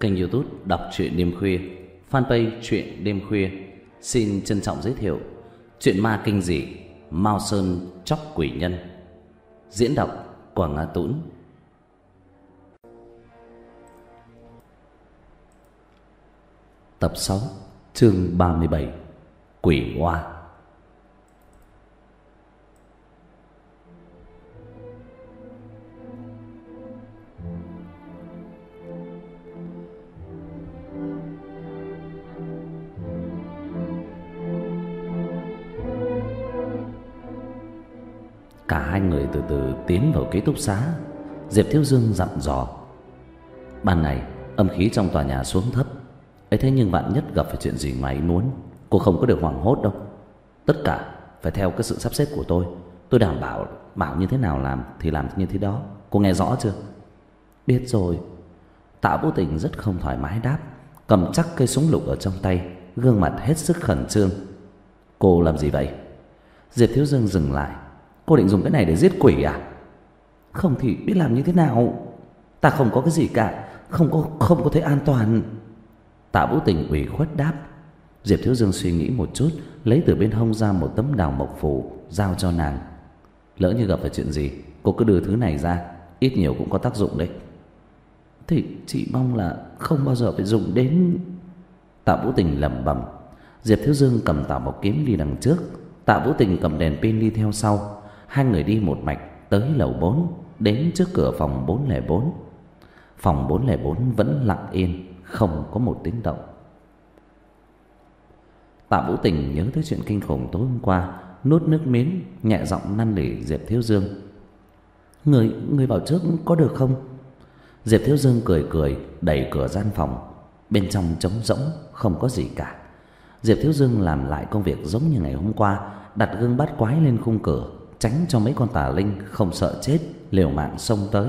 kênh youtube Đọc truyện đêm khuya, Fanpage truyện đêm khuya. Xin trân trọng giới thiệu Chuyện ma kinh dị, Mao Sơn chóc quỷ nhân. Diễn đọc Quảng Nga Tũng Tập 6 Chương 37 Quỷ Hoa. Tiến vào ký túc xá. Diệp Thiếu Dương dặn dò, Ban này âm khí trong tòa nhà xuống thấp. Ấy thế nhưng bạn nhất gặp phải chuyện gì ngoài ý muốn, Cô không có được hoảng hốt đâu. Tất cả phải theo cái sự sắp xếp của tôi. Tôi đảm bảo bảo như thế nào làm Thì làm như thế đó. Cô nghe rõ chưa? Biết rồi. Tạ vô tình rất không thoải mái đáp, Cầm chắc cây súng lục ở trong tay, Gương mặt hết sức khẩn trương. Cô làm gì vậy? Diệp Thiếu Dương dừng lại. Cô định dùng cái này để giết quỷ à? Không thì biết làm như thế nào? Ta không có cái gì cả, Không có không có thấy an toàn. Tạ Vũ Tình ủy khuất đáp. Diệp Thiếu Dương suy nghĩ một chút, Lấy từ bên hông ra một tấm đào mộc phủ Giao cho nàng. Lỡ như gặp phải chuyện gì, Cô cứ đưa thứ này ra, Ít nhiều cũng có tác dụng đấy. Thì chị mong là không bao giờ phải dùng đến. Tạ Vũ Tình lẩm bẩm. Diệp Thiếu Dương cầm tạ mộc kiếm đi đằng trước. Tạ Vũ Tình cầm đèn pin đi theo sau. Hai người đi một mạch tới lầu 4 Đến trước cửa phòng 404 Phòng 404 vẫn lặng yên Không có một tiếng động. Tạ Vũ Tình nhớ tới chuyện kinh khủng tối hôm qua Nuốt nước miếng Nhẹ giọng năn nỉ Diệp Thiếu Dương. Người, người vào trước có được không? Diệp Thiếu Dương cười cười Đẩy cửa gian phòng. Bên trong trống rỗng không có gì cả. Diệp Thiếu Dương làm lại công việc giống như ngày hôm qua Đặt gương bát quái lên khung cửa tránh cho mấy con tà linh không sợ chết liều mạng xông tới.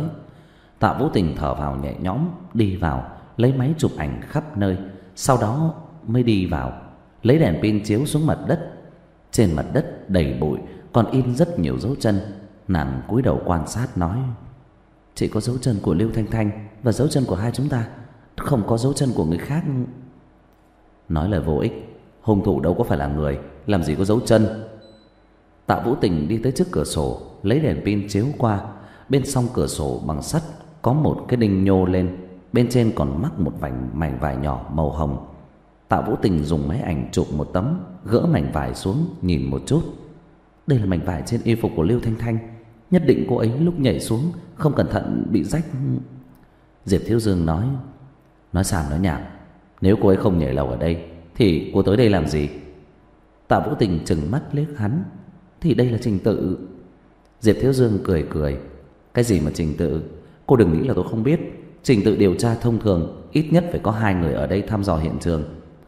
Tạ Vũ Tình thở vào nhẹ nhõm, đi vào, lấy máy chụp ảnh khắp nơi, sau đó mới đi vào, lấy đèn pin chiếu xuống mặt đất. Trên mặt đất đầy bụi, còn in rất nhiều dấu chân. Nàng cúi đầu quan sát nói: "Chỉ có dấu chân của Lưu Thanh Thanh và dấu chân của hai chúng ta, không có dấu chân của người khác." Nói lời vô ích, hung thủ đâu có phải là người, làm gì có dấu chân. Tạ Vũ Tình đi tới trước cửa sổ, lấy đèn pin chiếu qua, bên song cửa sổ bằng sắt có một cái đinh nhô lên, bên trên còn mắc một vành mảnh vải nhỏ màu hồng. Tạ Vũ Tình dùng máy ảnh chụp một tấm, gỡ mảnh vải xuống nhìn một chút. Đây là mảnh vải trên y phục của Lưu Thanh Thanh, nhất định cô ấy lúc nhảy xuống không cẩn thận bị rách. Diệp Thiếu Dương nói, nói sàn nói nhảm, nếu cô ấy không nhảy lầu ở đây thì cô tới đây làm gì? Tạ Vũ Tình trừng mắt liếc hắn, thì đây là trình tự. Diệp Thiếu Dương cười cười. Cái gì mà trình tự? Cô đừng nghĩ là tôi không biết. Trình tự điều tra thông thường, Ít nhất phải có hai người ở đây thăm dò hiện trường.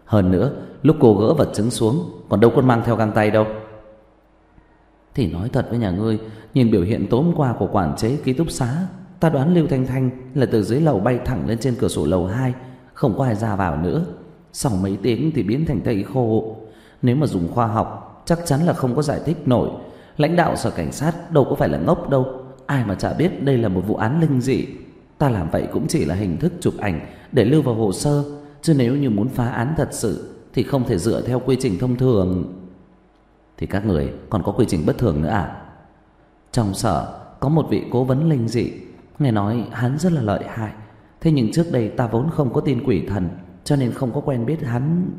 Hơn nữa, lúc cô gỡ vật chứng xuống, Còn đâu có mang theo găng tay đâu. Thì nói thật với nhà ngươi, Nhìn biểu hiện tối hôm qua của quản chế ký túc xá, Ta đoán Lưu Thanh Thanh Là từ dưới lầu bay thẳng lên trên cửa sổ lầu 2 Không có ai ra vào nữa. Sau mấy tiếng thì biến thành tây khô. Nếu mà dùng khoa học chắc chắn là không có giải thích nổi. Lãnh đạo sở cảnh sát đâu có phải là ngốc đâu, ai mà chả biết đây là một vụ án linh dị. Ta làm vậy cũng chỉ là hình thức chụp ảnh để lưu vào hồ sơ, chứ nếu như muốn phá án thật sự thì không thể dựa theo quy trình thông thường. Thì các người còn có quy trình bất thường nữa à? Trong sở có một vị cố vấn linh dị, nghe nói hắn rất là lợi hại. Thế nhưng trước đây ta vốn không có tin quỷ thần, cho nên không có quen biết hắn.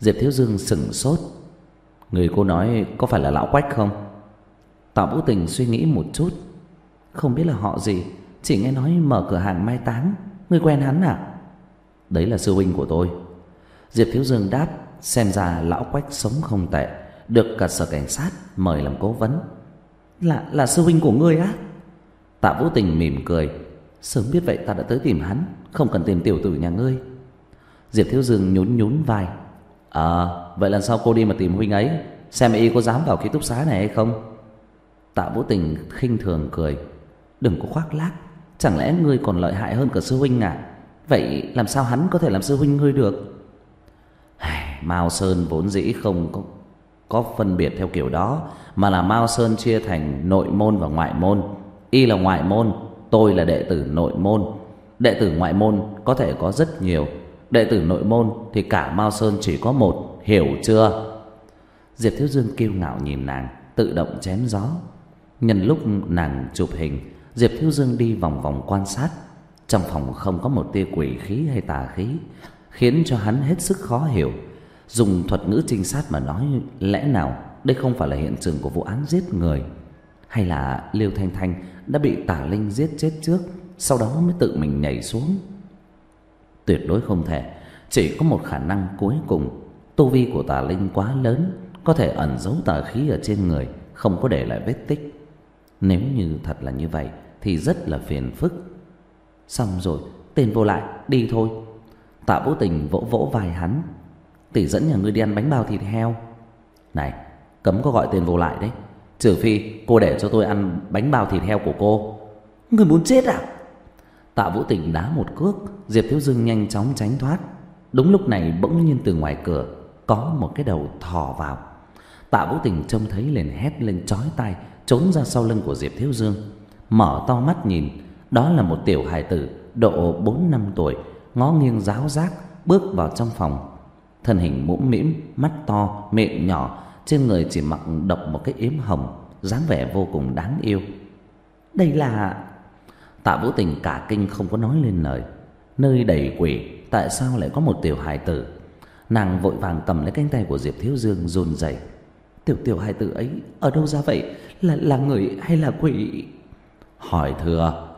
Diệp Thiếu Dương sững sốt, Người cô nói có phải là lão quách không? Tạ Vũ Tình suy nghĩ một chút. Không biết là họ gì, Chỉ nghe nói mở cửa hàng mai táng. Người quen hắn à? Đấy là sư huynh của tôi. Diệp Thiếu Dương đáp, Xem ra lão quách sống không tệ, Được cả sở cảnh sát mời làm cố vấn. Là là sư huynh của ngươi á? Tạ Vũ Tình mỉm cười. Sớm biết vậy ta đã tới tìm hắn, Không cần tìm tiểu tử nhà ngươi. Diệp Thiếu Dương nhún nhún vai. Ờ Vậy lần sau cô đi mà tìm huynh ấy. Xem y có dám vào ký túc xá này hay không? Tạ Vũ Tình khinh thường cười. Đừng có khoác lác. Chẳng lẽ ngươi còn lợi hại hơn cả sư huynh à? Vậy làm sao hắn có thể làm sư huynh ngươi được? Mao Sơn vốn dĩ không có, có phân biệt theo kiểu đó Mà là Mao Sơn chia thành nội môn và ngoại môn. Y là ngoại môn Tôi là đệ tử nội môn. Đệ tử ngoại môn có thể có rất nhiều. Đệ tử nội môn thì cả Mao Sơn chỉ có một Hiểu chưa? Diệp Thiếu Dương kiêu ngạo nhìn nàng, Tự động chém gió. Nhân lúc nàng chụp hình, Diệp Thiếu Dương đi vòng vòng quan sát. Trong phòng không có một tia quỷ khí hay tà khí, Khiến cho hắn hết sức khó hiểu. Dùng thuật ngữ trinh sát mà nói, Lẽ nào đây không phải là hiện trường của vụ án giết người, Hay là Liêu Thanh Thanh đã bị tà linh giết chết trước, Sau đó mới tự mình nhảy xuống? Tuyệt đối không thể, Chỉ có một khả năng cuối cùng. Tu vi của tà linh quá lớn có thể ẩn giấu tà khí ở trên người, Không có để lại vết tích. Nếu như thật là như vậy, Thì rất là phiền phức. Xong rồi, tên vô lại, đi thôi. Tạ Vũ Tình vỗ vỗ vai hắn. Tỷ dẫn nhà ngươi đi ăn bánh bao thịt heo. Này, cấm có gọi tên vô lại đấy. Trừ phi cô để cho tôi ăn bánh bao thịt heo của cô. Người muốn chết à? Tạ Vũ Tình đá một cước, Diệp Thiếu Dương nhanh chóng tránh thoát. Đúng lúc này, bỗng nhiên từ ngoài cửa, Có một cái đầu thò vào. Tạ Vũ Tình trông thấy liền hét lên chói tai Trốn ra sau lưng của Diệp Thiếu Dương. Mở to mắt nhìn Đó là một tiểu hài tử Độ 4 năm tuổi Ngó nghiêng giáo giác Bước vào trong phòng. Thân hình mũm mĩm Mắt to, miệng nhỏ Trên người chỉ mặc độc một cái yếm hồng dáng vẻ vô cùng đáng yêu. Đây là Tạ Vũ Tình cả kinh không có nói lên lời. Nơi đầy quỷ Tại sao lại có một tiểu hài tử? Nàng vội vàng cầm lấy cánh tay của Diệp Thiếu Dương run rẩy. Tiểu tiểu hài tử ấy Ở đâu ra vậy? Là là người hay là quỷ? Hỏi thừa.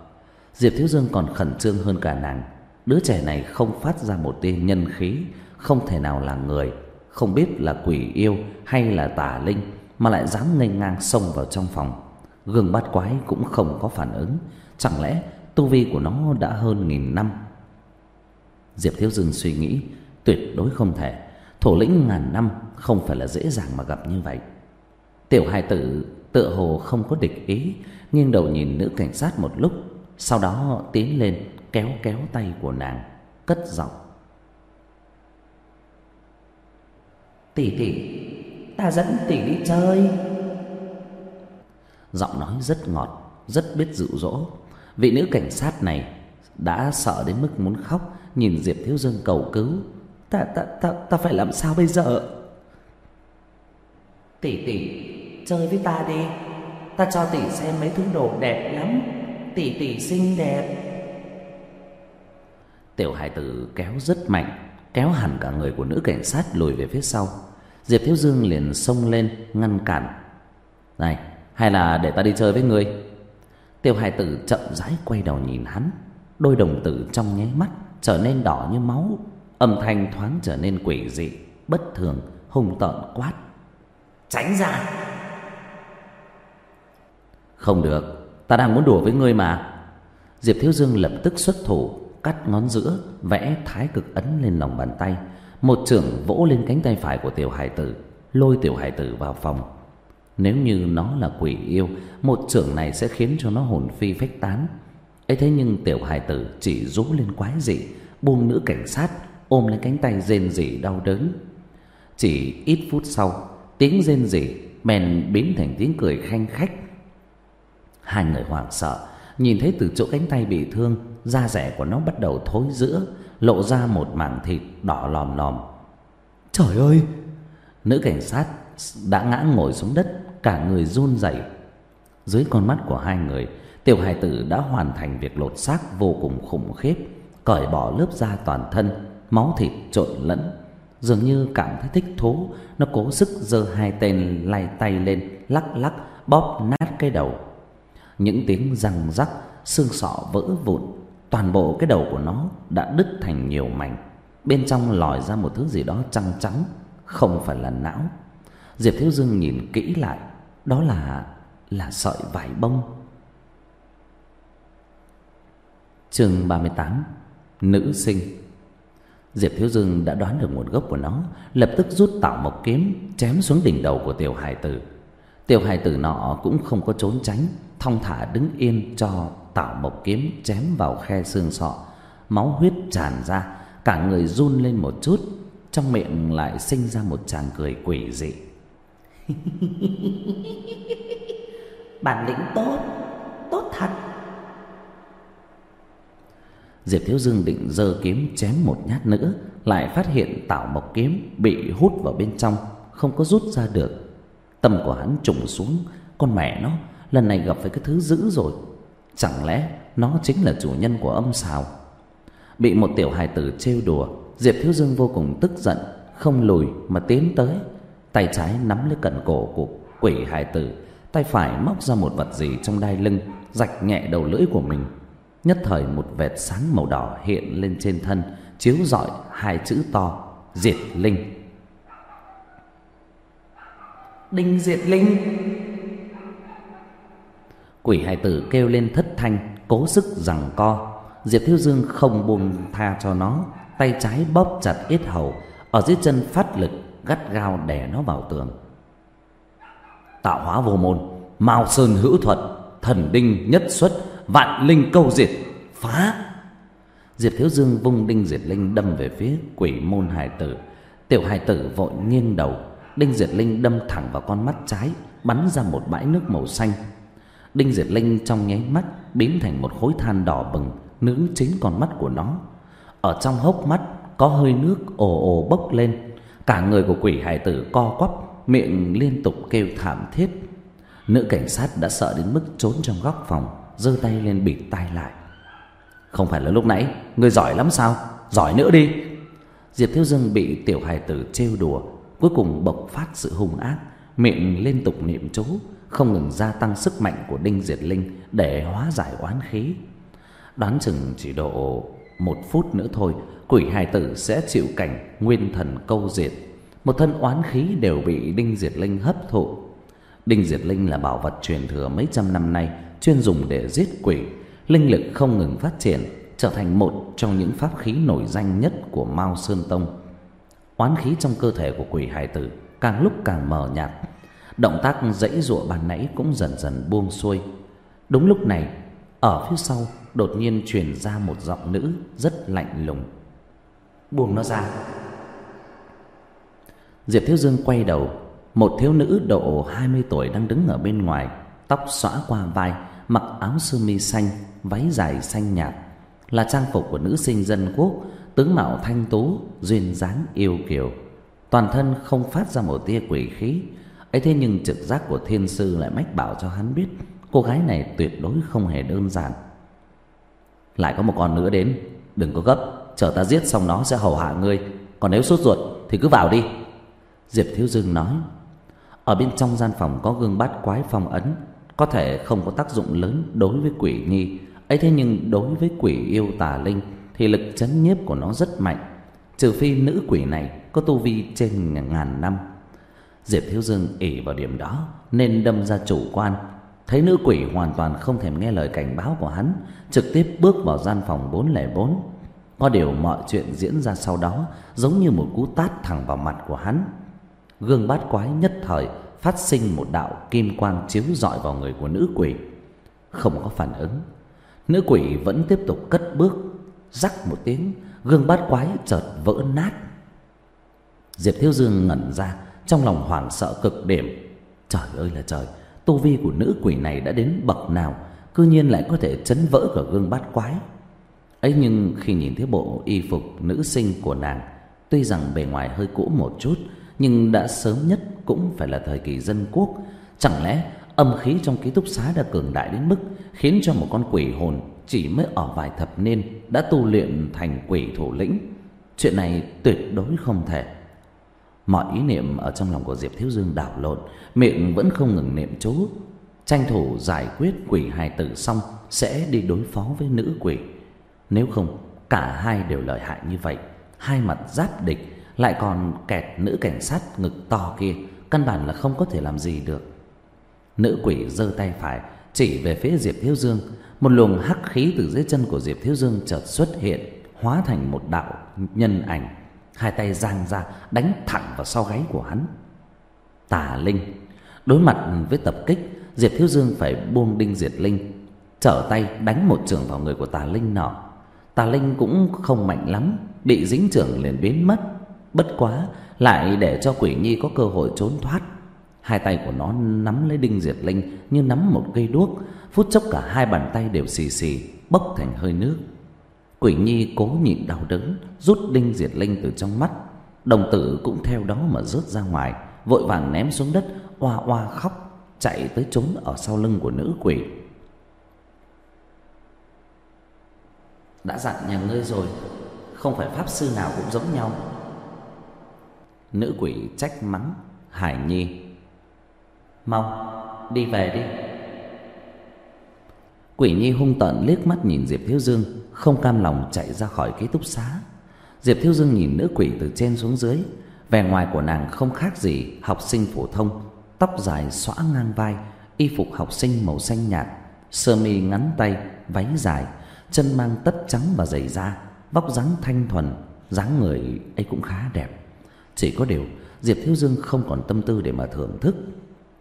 Diệp Thiếu Dương còn khẩn trương hơn cả nàng. Đứa trẻ này không phát ra một tia nhân khí, Không thể nào là người, Không biết là quỷ yêu hay là tà linh, Mà lại dám nghênh ngang xông vào trong phòng. Gương bát quái cũng không có phản ứng. Chẳng lẽ tu vi của nó đã hơn nghìn năm? Diệp Thiếu Dương suy nghĩ, Tuyệt đối không thể thủ lĩnh ngàn năm không phải là dễ dàng mà gặp như vậy. Tiểu hài tử tựa hồ không có địch ý Nghiêng đầu nhìn nữ cảnh sát một lúc Sau đó tiến lên kéo kéo tay của nàng Cất giọng. Tỷ tỷ Ta dẫn tỷ đi chơi. Giọng nói rất ngọt Rất biết dụ dỗ. Vị nữ cảnh sát này đã sợ đến mức muốn khóc, nhìn Diệp Thiếu Dương cầu cứu. "Ta ta ta ta phải làm sao bây giờ?" "Tỷ tỷ, chơi với ta đi. Ta cho tỷ xem mấy thứ đồ đẹp lắm. Tỷ tỷ xinh đẹp." Tiểu Hải tử kéo rất mạnh, kéo hẳn cả người của nữ cảnh sát lùi về phía sau. Diệp Thiếu Dương liền xông lên ngăn cản. "Này, hay là để ta đi chơi với ngươi?" Tiểu Hải tử chậm rãi quay đầu nhìn hắn, đôi đồng tử trong nháy mắt trở nên đỏ như máu, âm thanh thoáng trở nên quỷ dị, bất thường, hung tợn quát: "Tránh ra!" "Không được, ta đang muốn đùa với ngươi mà." Diệp Thiếu Dương lập tức xuất thủ, cắt ngón giữa, vẽ thái cực ấn lên lòng bàn tay, một chưởng vỗ lên cánh tay phải của tiểu hải tử, lôi tiểu hải tử vào phòng. Nếu như nó là quỷ yêu, một chưởng này sẽ khiến cho nó hồn phi phách tán. ấy thế nhưng tiểu hải tử chỉ rú lên quái dị, buông nữ cảnh sát ôm lấy cánh tay rên rỉ đau đớn. Chỉ ít phút sau, tiếng rên rỉ bèn biến thành tiếng cười khanh khách. Hai người hoảng sợ, nhìn thấy từ chỗ cánh tay bị thương, da rẻ của nó bắt đầu thối rữa, lộ ra một mảng thịt đỏ lòm lòm. Trời ơi! Nữ cảnh sát đã ngã ngồi xuống đất, cả người run rẩy. Dưới con mắt của hai người, tiểu hài tử đã hoàn thành việc lột xác vô cùng khủng khiếp, cởi bỏ lớp da toàn thân, máu thịt trộn lẫn. Dường như cảm thấy thích thú, nó cố sức giơ hai tên lay tay lên, lắc lắc bóp nát cái đầu. Những tiếng răng rắc, xương sọ vỡ vụn, toàn bộ cái đầu của nó đã đứt thành nhiều mảnh. Bên trong lòi ra một thứ gì đó trắng trắng, không phải là não. Diệp Thiếu Dương nhìn kỹ lại, đó là là sợi vải bông. Chương 38: Nữ sinh. Diệp Thiếu Dương đã đoán được nguồn gốc của nó, lập tức rút tạo Mộc kiếm chém xuống đỉnh đầu của tiểu hải tử. Tiểu hải tử nọ cũng không có trốn tránh, thong thả đứng yên cho tạo Mộc kiếm chém vào khe xương sọ, máu huyết tràn ra, cả người run lên một chút, trong miệng lại sinh ra một tràng cười quỷ dị. Bản lĩnh tốt, tốt thật. Diệp Thiếu Dương định giơ kiếm chém một nhát nữa, lại phát hiện tảo mộc kiếm bị hút vào bên trong, không có rút ra được. Tâm của hắn trùng xuống, con mẹ nó, lần này gặp phải cái thứ dữ rồi. Chẳng lẽ nó chính là chủ nhân của âm xào? Bị một tiểu hài tử trêu đùa, Diệp Thiếu Dương vô cùng tức giận, không lùi mà tiến tới, tay trái nắm lấy cần cổ của quỷ hài tử, tay phải móc ra một vật gì trong đai lưng, rạch nhẹ đầu lưỡi của mình. Nhất thời một vệt sáng màu đỏ hiện lên trên thân, chiếu rọi hai chữ to: Diệt Linh. Đinh Diệt Linh. Quỷ hài tử kêu lên thất thanh, cố sức giằng co. Diệp Thiếu Dương không buông tha cho nó, tay trái bóp chặt yết hầu, ở dưới chân phát lực gắt gao đè nó vào tường. Tạo hóa vô môn, Mao Sơn hữu thuật, thần đinh nhất xuất, vạn linh câu diệt, phá. Diệp Thiếu Dương vung đinh diệt linh đâm về phía quỷ môn hải tử. Tiểu hải tử vội nghiêng đầu, đinh diệt linh đâm thẳng vào con mắt trái, bắn ra một bãi nước màu xanh. Đinh diệt linh trong nháy mắt biến thành một khối than đỏ bừng nướng chính con mắt của nó. Ở trong hốc mắt có hơi nước ồ ồ bốc lên, cả người của quỷ hải tử co quắp, miệng liên tục kêu thảm thiết. Nữ cảnh sát đã sợ đến mức trốn trong góc phòng, giơ tay lên bịt tai lại. Không phải là lúc nãy, ngươi giỏi lắm sao? Giỏi nữa đi. Diệp Thiếu Dương bị tiểu hài tử trêu đùa, cuối cùng bộc phát sự hung ác, miệng liên tục niệm chú, không ngừng gia tăng sức mạnh của Đinh Diệt Linh để hóa giải oán khí. Đoán chừng chỉ độ một phút nữa thôi, quỷ hài tử sẽ chịu cảnh nguyên thần câu diệt. Một thân oán khí đều bị Đinh Diệt Linh hấp thụ. Đinh Diệt Linh là bảo vật truyền thừa mấy trăm năm nay, chuyên dùng để giết quỷ, linh lực không ngừng phát triển, trở thành một trong những pháp khí nổi danh nhất của Mao Sơn Tông. Oán khí trong cơ thể của quỷ hài tử càng lúc càng mờ nhạt, động tác dãy giụa bàn nãy cũng dần dần buông xuôi. Đúng lúc này, ở phía sau đột nhiên truyền ra một giọng nữ rất lạnh lùng. "Buông nó ra." Diệp Thiếu Dương quay đầu, một thiếu nữ độ 20 tuổi đang đứng ở bên ngoài, tóc xõa qua vai, mặc áo sơ mi xanh, váy dài xanh nhạt, là trang phục của nữ sinh dân quốc, tướng mạo thanh tú, duyên dáng yêu kiều. Toàn thân không phát ra một tia quỷ khí, ấy thế nhưng trực giác của thiên sư lại mách bảo cho hắn biết cô gái này tuyệt đối không hề đơn giản. Lại có một con nữa đến, đừng có gấp, chờ ta giết xong nó sẽ hầu hạ ngươi, còn nếu sốt ruột thì cứ vào đi." Diệp Thiếu Dương nói. Ở bên trong gian phòng có gương bát quái phong ấn, có thể không có tác dụng lớn đối với quỷ nhi, ấy thế nhưng đối với quỷ yêu tà linh thì lực chấn nhiếp của nó rất mạnh, trừ phi nữ quỷ này có tu vi trên ngàn năm. Diệp Thiếu Dương ỷ vào điểm đó nên đâm ra chủ quan, thấy nữ quỷ hoàn toàn không thèm nghe lời cảnh báo của hắn, trực tiếp bước vào gian phòng 404. Có điều mọi chuyện diễn ra sau đó giống như một cú tát thẳng vào mặt của hắn. Gương bát quái nhất thời phát sinh một đạo kim quang chiếu rọi vào người của nữ quỷ. Không có phản ứng, nữ quỷ vẫn tiếp tục cất bước, rắc một tiếng, gương bát quái chợt vỡ nát. Diệp Thiếu Dương ngẩn ra, trong lòng hoảng sợ cực điểm. Trời ơi là trời, tu vi của nữ quỷ này đã đến bậc nào, cư nhiên lại có thể chấn vỡ cả gương bát quái. Ấy nhưng khi nhìn thấy bộ y phục nữ sinh của nàng, tuy rằng bề ngoài hơi cũ một chút, nhưng đã sớm nhất cũng phải là thời kỳ dân quốc, chẳng lẽ âm khí trong ký túc xá đã cường đại đến mức khiến cho một con quỷ hồn chỉ mới ở vài thập niên đã tu luyện thành quỷ thủ lĩnh. Chuyện này tuyệt đối không thể. Mọi ý niệm ở trong lòng của Diệp Thiếu Dương đảo lộn, miệng vẫn không ngừng niệm chú, tranh thủ giải quyết quỷ hài tử xong sẽ đi đối phó với nữ quỷ. Nếu không, cả hai đều lợi hại như vậy, hai mặt giáp địch, lại còn kẹt nữ cảnh sát ngực to kia, căn bản là không có thể làm gì được. Nữ quỷ giơ tay phải chỉ về phía Diệp Thiếu Dương, một luồng hắc khí từ dưới chân của Diệp Thiếu Dương chợt xuất hiện, hóa thành một đạo nhân ảnh, hai tay giang ra đánh thẳng vào sau gáy của hắn. Tà Linh đối mặt với tập kích, Diệp Thiếu Dương phải buông đinh diệt linh, trở tay đánh một trường vào người của Tà Linh nọ. Tà Linh cũng không mạnh lắm, bị dính trưởng liền biến mất. Bất quá lại để cho Quỷ Nhi có cơ hội trốn thoát. Hai tay của nó nắm lấy đinh diệt linh như nắm một cây đuốc, phút chốc cả hai bàn tay đều xì xì bốc thành hơi nước. Quỷ Nhi cố nhịn đau đớn, rút đinh diệt linh từ trong mắt. Đồng tử cũng theo đó mà rớt ra ngoài, vội vàng ném xuống đất, oa oa khóc, chạy tới trốn ở sau lưng của nữ quỷ. Đã dặn nhà ngươi rồi, không phải pháp sư nào cũng giống nhau. Nữ quỷ trách mắng Hải Nhi. Mau, đi về đi. Quỷ Nhi hung tợn liếc mắt nhìn Diệp Thiếu Dương, không cam lòng chạy ra khỏi ký túc xá. Diệp Thiếu Dương nhìn nữ quỷ từ trên xuống dưới, vẻ ngoài của nàng không khác gì học sinh phổ thông, tóc dài xõa ngang vai, y phục học sinh màu xanh nhạt, sơ mi ngắn tay, váy dài, chân mang tất trắng và giày da, vóc dáng thanh thuần, dáng người ấy cũng khá đẹp. Chỉ có điều, Diệp Thiếu Dương không còn tâm tư để mà thưởng thức.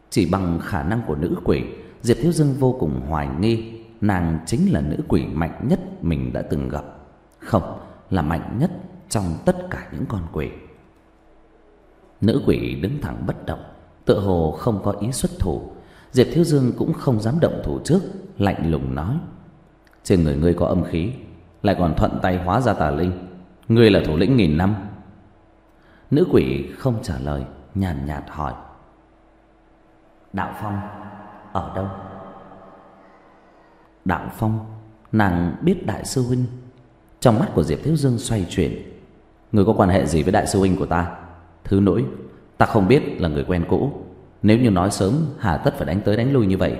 Chỉ bằng khả năng của nữ quỷ, Diệp Thiếu Dương vô cùng hoài nghi nàng chính là nữ quỷ mạnh nhất mình đã từng gặp. Không, là mạnh nhất trong tất cả những con quỷ. Nữ quỷ đứng thẳng bất động, tựa hồ không có ý xuất thủ. Diệp Thiếu Dương cũng không dám động thủ trước, lạnh lùng nói: "Trên người ngươi có âm khí, lại còn thuận tay hóa ra tà linh, ngươi là thủ lĩnh nghìn năm." Nữ quỷ không trả lời, nhàn nhạt hỏi: "Đạo Phong ở đâu?" Đạo Phong Nàng biết Đại sư Huynh. Trong mắt của Diệp Thiếu Dương xoay chuyển. Người có quan hệ gì với Đại sư Huynh của ta? Thứ nỗi Ta không biết là người quen cũ. Nếu như nói sớm Hà tất phải đánh tới đánh lui như vậy.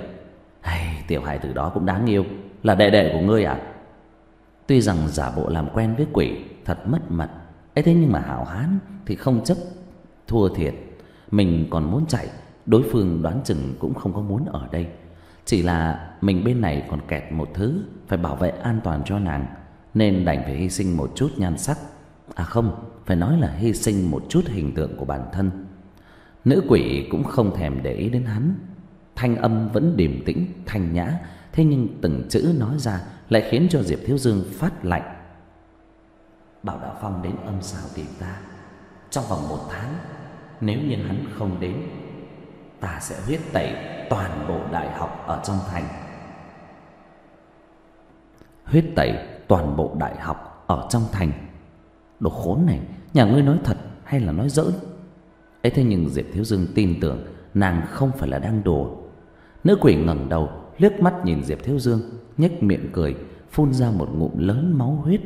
Hay, Tiểu hài từ đó cũng đáng yêu. Là đệ đệ của ngươi à? Tuy rằng giả bộ làm quen với quỷ Thật mất mặt ấy thế nhưng mà hảo hán Thì không chấp thua thiệt. Mình còn muốn chạy Đối phương đoán chừng cũng không có muốn ở đây. Chỉ là mình bên này còn kẹt một thứ Phải bảo vệ an toàn cho nàng Nên đành phải hy sinh một chút nhan sắc. À không, phải nói là hy sinh một chút hình tượng của bản thân. Nữ quỷ cũng không thèm để ý đến hắn. Thanh âm vẫn điềm tĩnh, thanh nhã Thế nhưng từng chữ nói ra Lại khiến cho Diệp Thiếu Dương phát lạnh. Bảo Đạo Phong đến âm xào tìm ta. Trong vòng một tháng Nếu như hắn không đến Ta sẽ huyết tẩy toàn bộ đại học ở trong thành. Huyết tẩy toàn bộ đại học ở trong thành. Đồ khốn này Nhà ngươi nói thật hay là nói giỡn ấy thế nhưng Diệp Thiếu Dương tin tưởng Nàng không phải là đang đùa. Nữ quỷ ngẩng đầu liếc mắt nhìn Diệp Thiếu Dương nhếch miệng cười Phun ra một ngụm lớn máu huyết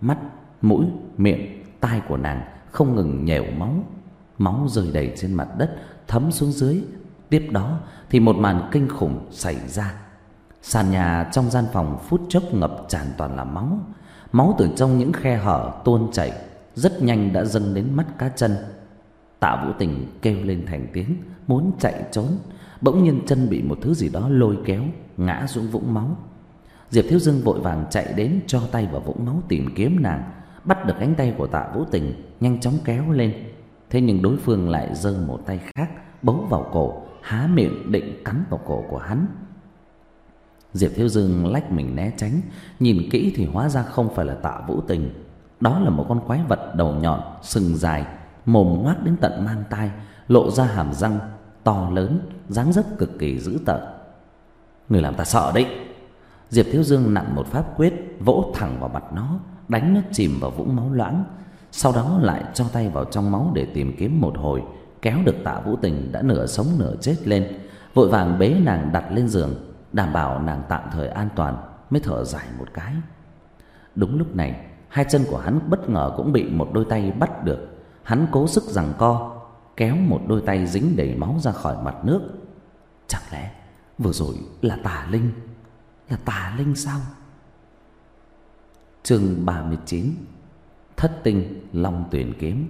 Mắt, mũi, miệng, tai của nàng không ngừng nhèo máu Máu rơi đầy trên mặt đất Thấm xuống dưới Tiếp đó thì một màn kinh khủng xảy ra. Sàn nhà trong gian phòng phút chốc ngập tràn toàn là máu. Máu từ trong những khe hở tuôn chảy, rất nhanh đã dâng đến mắt cá chân. Tạ Vũ Tình kêu lên thành tiếng, muốn chạy trốn, bỗng nhiên chân bị một thứ gì đó lôi kéo, ngã xuống vũng máu. Diệp Thiếu Dương vội vàng chạy đến cho tay vào vũng máu tìm kiếm nàng, bắt được cánh tay của Tạ Vũ Tình, nhanh chóng kéo lên. Thế nhưng đối phương lại giơ một tay khác bấu vào cổ, há miệng định cắn vào cổ của hắn. Diệp Thiếu Dương lách mình né tránh, nhìn kỹ thì hóa ra không phải là Tạ Vũ Tình, đó là một con quái vật đầu nhọn, sừng dài, mồm ngoác đến tận mang tai, lộ ra hàm răng to lớn, dáng dấp cực kỳ dữ tợn. Người làm ta sợ đấy. Diệp Thiếu Dương nặn một pháp quyết, vỗ thẳng vào mặt nó, đánh nó chìm vào vũng máu loãng, sau đó lại cho tay vào trong máu để tìm kiếm một hồi kéo được Tạ Vũ Tình đã nửa sống nửa chết lên, vội vàng bế nàng đặt lên giường, đảm bảo nàng tạm thời an toàn, mới thở dài một cái. Đúng lúc này, hai chân của hắn bất ngờ cũng bị một đôi tay bắt được. Hắn cố sức giằng co, kéo một đôi tay dính đầy máu ra khỏi mặt nước. Chẳng lẽ vừa rồi là tà linh? Là tà linh sao? Chương 39 Thất tinh Long tuyển kiếm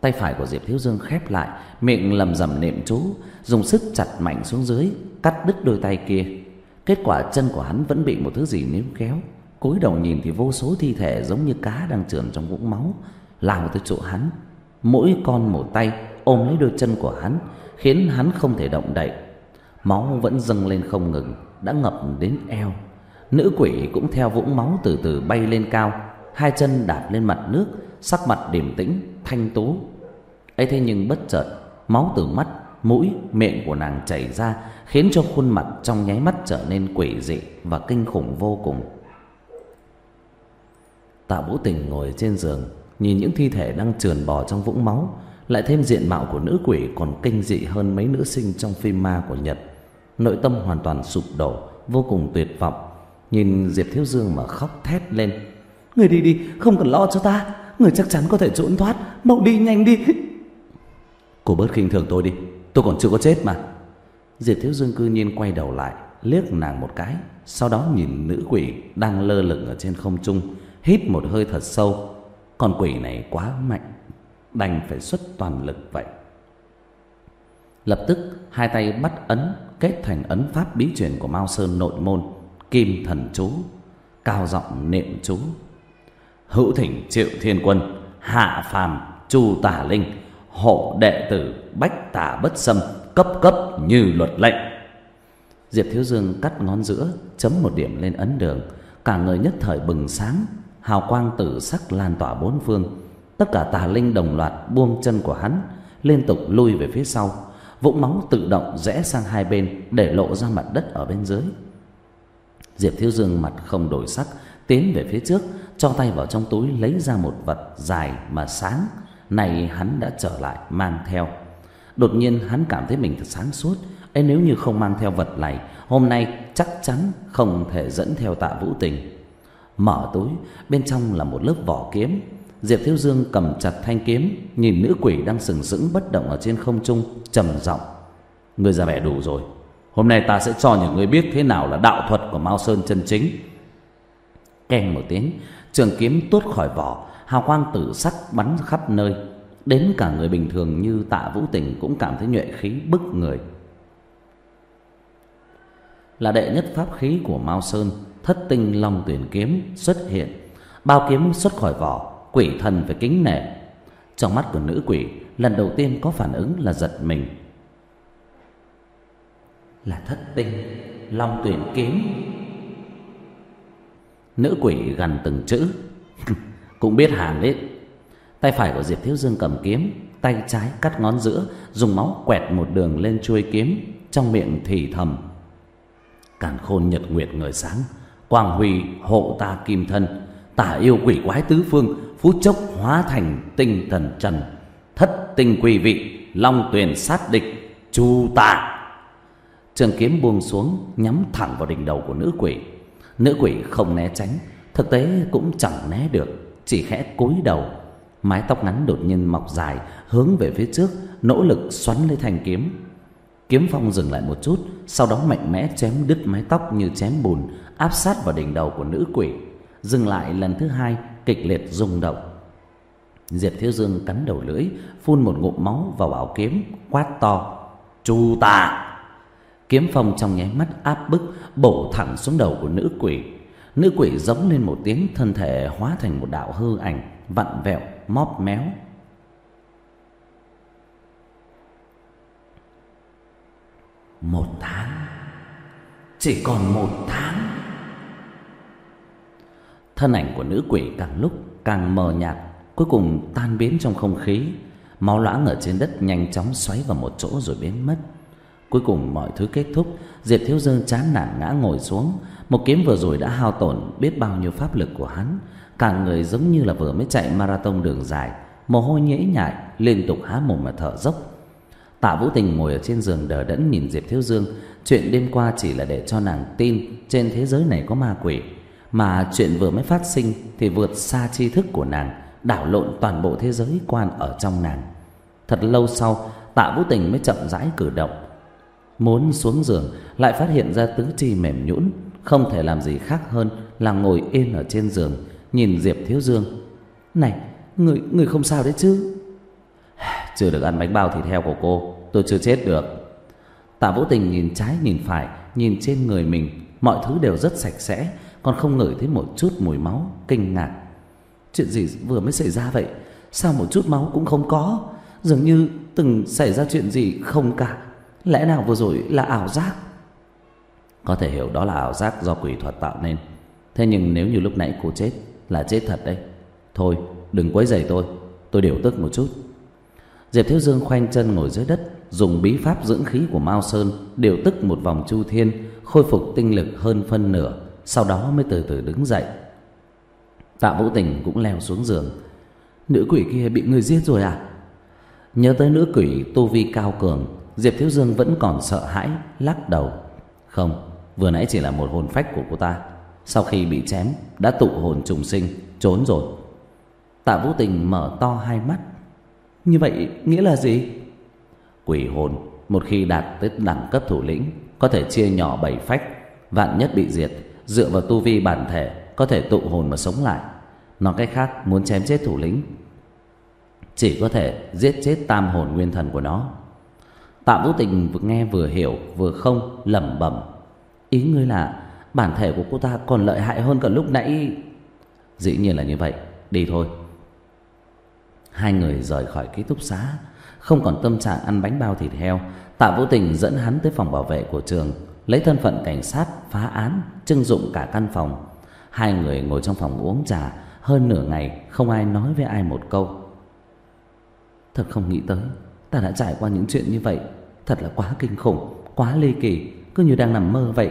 Tay phải của Diệp Thiếu Dương khép lại, miệng lầm rầm niệm chú, dùng sức chặt mạnh xuống dưới, cắt đứt đôi tay kia. Kết quả chân của hắn vẫn bị một thứ gì níu kéo. Cúi đầu nhìn thì vô số thi thể giống như cá đang trườn trong vũng máu, lao tới chỗ hắn. Mỗi con một tay ôm lấy đôi chân của hắn, khiến hắn không thể động đậy. Máu vẫn dâng lên không ngừng, đã ngập đến eo. Nữ quỷ cũng theo vũng máu từ từ bay lên cao, hai chân đạp lên mặt nước, sắc mặt điềm tĩnh, thanh tú ấy thế nhưng bất chợt máu từ mắt mũi miệng của nàng chảy ra khiến cho khuôn mặt trong nháy mắt trở nên quỷ dị và kinh khủng vô cùng Tạ Vũ Tình ngồi trên giường, nhìn những thi thể đang trườn bò trong vũng máu, lại thêm diện mạo của nữ quỷ còn kinh dị hơn mấy nữ sinh trong phim ma của Nhật. Nội tâm hoàn toàn sụp đổ, vô cùng tuyệt vọng. Nhìn Diệp Thiếu Dương mà khóc thét lên. Người đi đi, không cần lo cho ta. Người chắc chắn có thể trốn thoát. Mau đi nhanh đi. Cô bớt khinh thường tôi đi. Tôi còn chưa có chết mà. Diệp Thiếu Dương cư nhiên quay đầu lại, liếc nàng một cái. Sau đó nhìn nữ quỷ đang lơ lửng ở trên không trung. Hít một hơi thật sâu. Con quỷ này quá mạnh. Đành phải xuất toàn lực vậy. Lập tức hai tay bắt ấn kết thành ấn pháp bí truyền của Mao Sơn nội môn, Kim thần chú, cao giọng niệm chú. Hữu thỉnh Triệu Thiên Quân, hạ phàm Chu Tả Linh, hộ đệ tử Bách Tả Bất Xâm, cấp cấp như luật lệnh. Diệp Thiếu Dương cắt ngón giữa, chấm một điểm lên ấn đường, cả người nhất thời bừng sáng, hào quang tử sắc lan tỏa bốn phương. Tất cả tà linh đồng loạt buông chân của hắn, liên tục lui về phía sau vũng máu tự động rẽ sang hai bên để lộ ra mặt đất ở bên dưới. Diệp Thiếu Dương mặt không đổi sắc, tiến về phía trước, cho tay vào trong túi lấy ra một vật dài mà sáng, này hắn đã trở lại mang theo. Đột nhiên hắn cảm thấy mình thật sáng suốt, ấy nếu như không mang theo vật này, hôm nay chắc chắn không thể dẫn theo Tạ Vũ Tình. Mở túi, bên trong là một lớp vỏ kiếm, Diệp Thiếu Dương cầm chặt thanh kiếm, nhìn nữ quỷ đang sừng sững bất động ở trên không trung, trầm giọng: "Ngươi ra vẻ đủ rồi. Hôm nay ta sẽ cho những người biết thế nào là đạo thuật của Mao Sơn chân chính." Keng một tiếng, trường kiếm tuốt khỏi vỏ, hào quang tử sắc bắn khắp nơi, đến cả người bình thường như Tạ Vũ Tình cũng cảm thấy nhuệ khí bức người. Là đệ nhất pháp khí của Mao Sơn, Thất Tinh Long Tuyển kiếm xuất hiện, bao kiếm xuất khỏi vỏ, quỷ thần phải kính nể. Trong mắt của nữ quỷ, lần đầu tiên có phản ứng là giật mình. Là thất tinh, long tuyển kiếm. Nữ quỷ gần từng chữ, cũng biết hàng đấy. Tay phải của Diệp Thiếu Dương cầm kiếm, tay trái cắt ngón giữa, dùng máu quẹt một đường lên chuôi kiếm, trong miệng thì thầm: Càn khôn nhật nguyệt người sáng, quang huy hộ ta kim thân, tả yêu quỷ quái tứ phương, phút chốc hóa thành tinh thần trần thất tinh quỷ vị long tuyền sát địch chu tạng trường kiếm buông xuống nhắm thẳng vào đỉnh đầu của nữ quỷ nữ quỷ không né tránh thực tế cũng chẳng né được chỉ khẽ cúi đầu mái tóc ngắn đột nhiên mọc dài hướng về phía trước nỗ lực xoắn lấy thanh kiếm kiếm phong dừng lại một chút sau đó mạnh mẽ chém đứt mái tóc như chém bùn áp sát vào đỉnh đầu của nữ quỷ dừng lại lần thứ hai kịch liệt rung động. Diệp Thiếu Dương cắn đầu lưỡi, phun một ngụm máu vào bảo kiếm, quát to: "Chu tà!" Kiếm phong trong nháy mắt áp bức bổ thẳng xuống đầu của nữ quỷ. Nữ quỷ giống lên một tiếng, thân thể hóa thành một đạo hư ảnh, vặn vẹo, móp méo. Một tháng, chỉ còn một tháng. Thân ảnh của nữ quỷ càng lúc càng mờ nhạt, cuối cùng tan biến trong không khí. Máu loãng ở trên đất nhanh chóng xoáy vào một chỗ rồi biến mất. Cuối cùng mọi thứ kết thúc, Diệp Thiếu Dương chán nản ngã ngồi xuống, một kiếm vừa rồi đã hao tổn biết bao nhiêu pháp lực của hắn, cả người giống như là vừa mới chạy marathon đường dài, mồ hôi nhễ nhại, liên tục há mồm mà thở dốc. Tạ Vũ Tình ngồi ở trên giường đờ đẫn nhìn Diệp Thiếu Dương, chuyện đêm qua chỉ là để cho nàng tin trên thế giới này có ma quỷ mà chuyện vừa mới phát sinh thì vượt xa tri thức của nàng, đảo lộn toàn bộ thế giới quan ở trong nàng. Thật lâu sau, Tạ Vũ Tình mới chậm rãi cử động. Muốn xuống giường lại phát hiện ra tứ chi mềm nhũn, không thể làm gì khác hơn là ngồi yên ở trên giường, nhìn Diệp Thiếu Dương. "Này, người người không sao đấy chứ?" "Chưa được ăn bánh bao thịt heo của cô, tôi chưa chết được." Tạ Vũ Tình nhìn trái nhìn phải, nhìn trên người mình, mọi thứ đều rất sạch sẽ, còn không ngửi thấy một chút mùi máu, kinh ngạc. Chuyện gì vừa mới xảy ra vậy? Sao một chút máu cũng không có? Dường như từng xảy ra chuyện gì không cả. Lẽ nào vừa rồi là ảo giác? Có thể hiểu đó là ảo giác do quỷ thuật tạo nên. Thế nhưng nếu như lúc nãy cô chết là chết thật đấy. Thôi, đừng quấy rầy tôi, tôi điều tức một chút. Diệp Thiếu Dương khoanh chân ngồi dưới đất, dùng bí pháp dưỡng khí của Mao Sơn điều tức một vòng chu thiên, khôi phục tinh lực hơn phân nửa sau đó mới từ từ đứng dậy. Tạ Vũ Tình cũng leo xuống giường Nữ quỷ kia bị người giết rồi à Nhớ tới nữ quỷ tu vi cao cường Diệp Thiếu Dương vẫn còn sợ hãi, Lắc đầu. Không, vừa nãy chỉ là một hồn phách của cô ta. Sau khi bị chém, Đã tụ hồn trùng sinh, Trốn rồi. Tạ Vũ Tình mở to hai mắt. Như vậy nghĩa là gì? Quỷ hồn, Một khi đạt tới đẳng cấp thủ lĩnh, Có thể chia nhỏ bảy phách. Vạn nhất bị diệt, Dựa vào tu vi bản thể, Có thể tụ hồn mà sống lại. Nói cách khác, muốn chém chết thủ lĩnh, Chỉ có thể giết chết tam hồn nguyên thần của nó. Tạ Vũ Tình vừa nghe vừa hiểu, Vừa không, lẩm bẩm. Ý ngươi là bản thể của cô ta còn lợi hại hơn cả lúc nãy. Dĩ nhiên là như vậy. Đi thôi. Hai người rời khỏi ký túc xá. Không còn tâm trạng ăn bánh bao thịt heo, Tạ Vũ Tình dẫn hắn tới phòng bảo vệ của trường, Lấy thân phận cảnh sát phá án Trưng dụng cả căn phòng. Hai người ngồi trong phòng uống trà, Hơn nửa ngày không ai nói với ai một câu. Thật không nghĩ tới Ta đã trải qua những chuyện như vậy. Thật là quá kinh khủng, Quá ly kỳ, Cứ như đang nằm mơ vậy.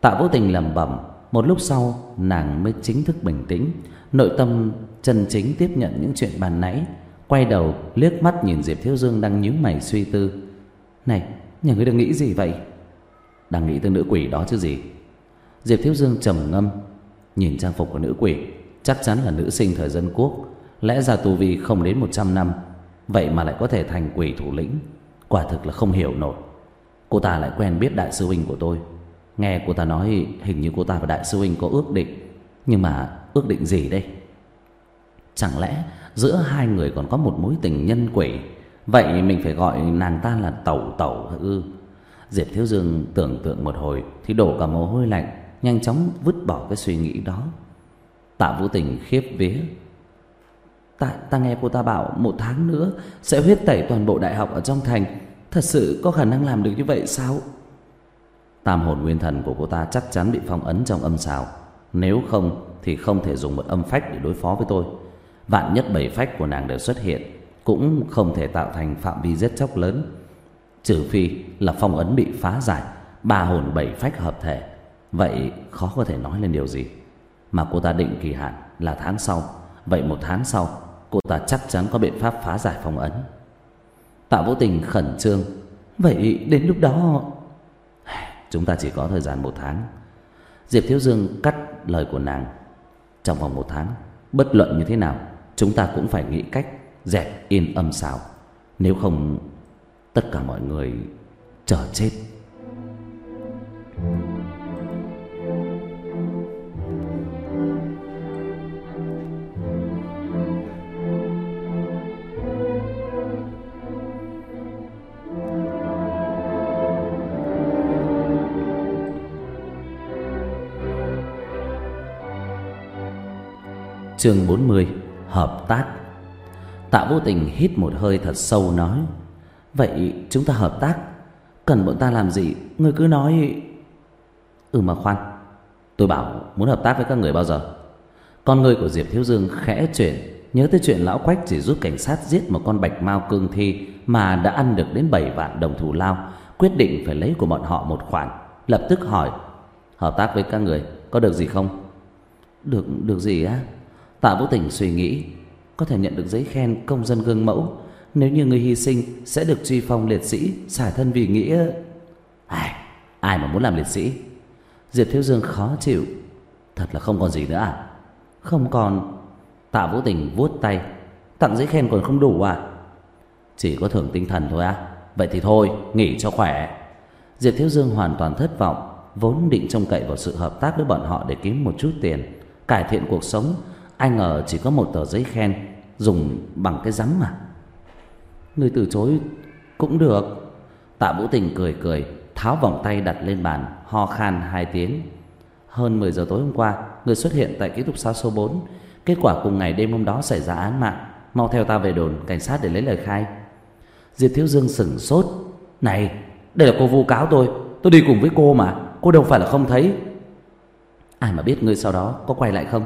Tạ vô Tình lẩm bẩm, Một lúc sau, nàng mới chính thức bình tĩnh, Nội tâm chân chính tiếp nhận những chuyện bàn nãy, Quay đầu liếc mắt nhìn Diệp Thiếu Dương đang nhíu mày suy tư. Này, nhà ngươi đang nghĩ gì vậy? Đang nghĩ tới nữ quỷ đó chứ gì? Diệp Thiếu Dương trầm ngâm, Nhìn trang phục của nữ quỷ, Chắc chắn là nữ sinh thời dân quốc, Lẽ ra tu vi không đến 100 năm Vậy mà lại có thể thành quỷ thủ lĩnh. Quả thực là không hiểu nổi. Cô ta lại quen biết đại sư huynh của tôi. Nghe cô ta nói, hình như cô ta và đại sư huynh có ước định. Nhưng mà ước định gì đây? Chẳng lẽ giữa hai người còn có một mối tình nhân quỷ? Vậy mình phải gọi nàng ta là tẩu tẩu ư? Diệp Thiếu Dương tưởng tượng một hồi Thì đổ cả mồ hôi lạnh, Nhanh chóng vứt bỏ cái suy nghĩ đó. Tạ Vũ Tình khiếp vía. Ta, ta nghe cô ta bảo một tháng nữa Sẽ huyết tẩy toàn bộ đại học ở trong thành. Thật sự có khả năng làm được như vậy sao? Tam hồn nguyên thần của cô ta chắc chắn bị phong ấn trong âm xào. Nếu không thì không thể dùng một âm phách để đối phó với tôi. Vạn nhất bảy phách của nàng đều xuất hiện Cũng không thể tạo thành phạm vi giết chóc lớn. Trừ phi là phong ấn bị phá giải Ba hồn bảy phách hợp thể. Vậy khó có thể nói lên điều gì. Mà cô ta định kỳ hạn là tháng sau. Vậy một tháng sau, Cô ta chắc chắn có biện pháp phá giải phong ấn. Tạ Vũ Tình khẩn trương, Vậy đến lúc đó Chúng ta chỉ có thời gian một tháng. Diệp Thiếu Dương cắt lời của nàng. Trong vòng một tháng, Bất luận như thế nào, Chúng ta cũng phải nghĩ cách Dẹp yên âm xào. Nếu không, Tất cả mọi người chờ chết. Chương 40 Hợp tác. Tạ vô tình hít một hơi thật sâu nói, Vậy chúng ta hợp tác, Cần bọn ta làm gì? Ngươi cứ nói Ừ mà khoan, Tôi bảo muốn hợp tác với các người bao giờ? Con người của Diệp Thiếu Dương khẽ chuyển, Nhớ tới chuyện lão quách chỉ giúp cảnh sát giết một con bạch mao cương thi Mà đã ăn được đến 7 vạn đồng thù lao, Quyết định phải lấy của bọn họ một khoản, Lập tức hỏi, Hợp tác với các người có được gì không? Được được gì á? Tạ Vũ Tình suy nghĩ Có thể nhận được giấy khen công dân gương mẫu Nếu như người hy sinh Sẽ được truy phong liệt sĩ Xả thân vì nghĩa. Ai, ai mà muốn làm liệt sĩ? Diệp Thiếu Dương khó chịu. Thật là không còn gì nữa à? Không còn. Tạ Vũ Tình vuốt tay. Tặng giấy khen còn không đủ à? Chỉ có thưởng tinh thần thôi à Vậy thì thôi nghỉ cho khỏe. Diệp Thiếu Dương hoàn toàn thất vọng Vốn định trông cậy vào sự hợp tác với bọn họ Để kiếm một chút tiền Cải thiện cuộc sống Ai ngờ chỉ có một tờ giấy khen, Dùng bằng cái rắm mà. Người từ chối cũng được. Tạ Vũ Tình cười cười, Tháo vòng tay đặt lên bàn, Ho khan hai tiếng. Hơn 10 giờ tối hôm qua, Người xuất hiện tại ký túc xá số 4 Kết quả cùng ngày đêm hôm đó xảy ra án mạng. Mau theo ta về đồn, cảnh sát để lấy lời khai. Diệp Thiếu Dương sửng sốt. Này, đây là cô vu cáo tôi. Tôi đi cùng với cô mà, Cô đâu phải là không thấy. Ai mà biết ngươi sau đó có quay lại không?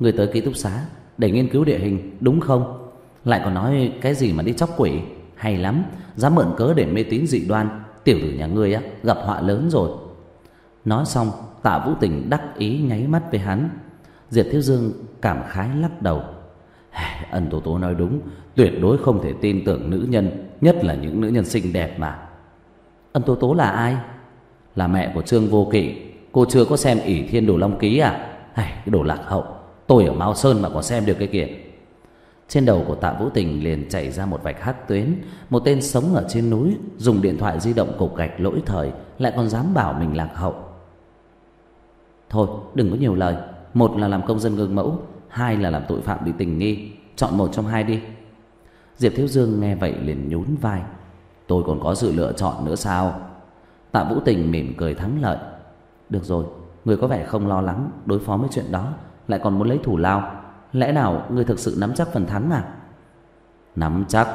Người tới ký túc xá để nghiên cứu địa hình đúng không? Lại còn nói cái gì mà đi chóc quỷ? Hay lắm Dám mượn cớ để mê tín dị đoan Tiểu tử nhà ngươi á gặp họa lớn rồi. Nói xong tạ vũ tình đắc ý nháy mắt với hắn. Diệp Thiếu Dương cảm khái lắc đầu. Ân Tố Tố nói đúng Tuyệt đối không thể tin tưởng nữ nhân Nhất là những nữ nhân xinh đẹp mà. Ân Tố Tố là ai? Là mẹ của Trương Vô Kỵ. Cô chưa có xem ỷ thiên đồ long ký à? Hay, Cái đồ lạc hậu. Tôi ở Mao Sơn mà còn xem được cái kìa. Trên đầu của tạ vũ tình liền chảy ra một vạch hắc tuyến, một tên sống ở trên núi, dùng điện thoại di động cục gạch lỗi thời, lại còn dám bảo mình lạc hậu. Thôi, đừng có nhiều lời. Một là làm công dân gương mẫu, hai là làm tội phạm bị tình nghi. Chọn một trong hai đi. Diệp thiếu dương nghe vậy liền nhún vai. Tôi còn có sự lựa chọn nữa sao? Tạ vũ tình mỉm cười thắng lợi. Được rồi, người có vẻ không lo lắng, đối phó với chuyện đó lại còn muốn lấy thủ lao. Lẽ nào người thực sự nắm chắc phần thắng à? Nắm chắc.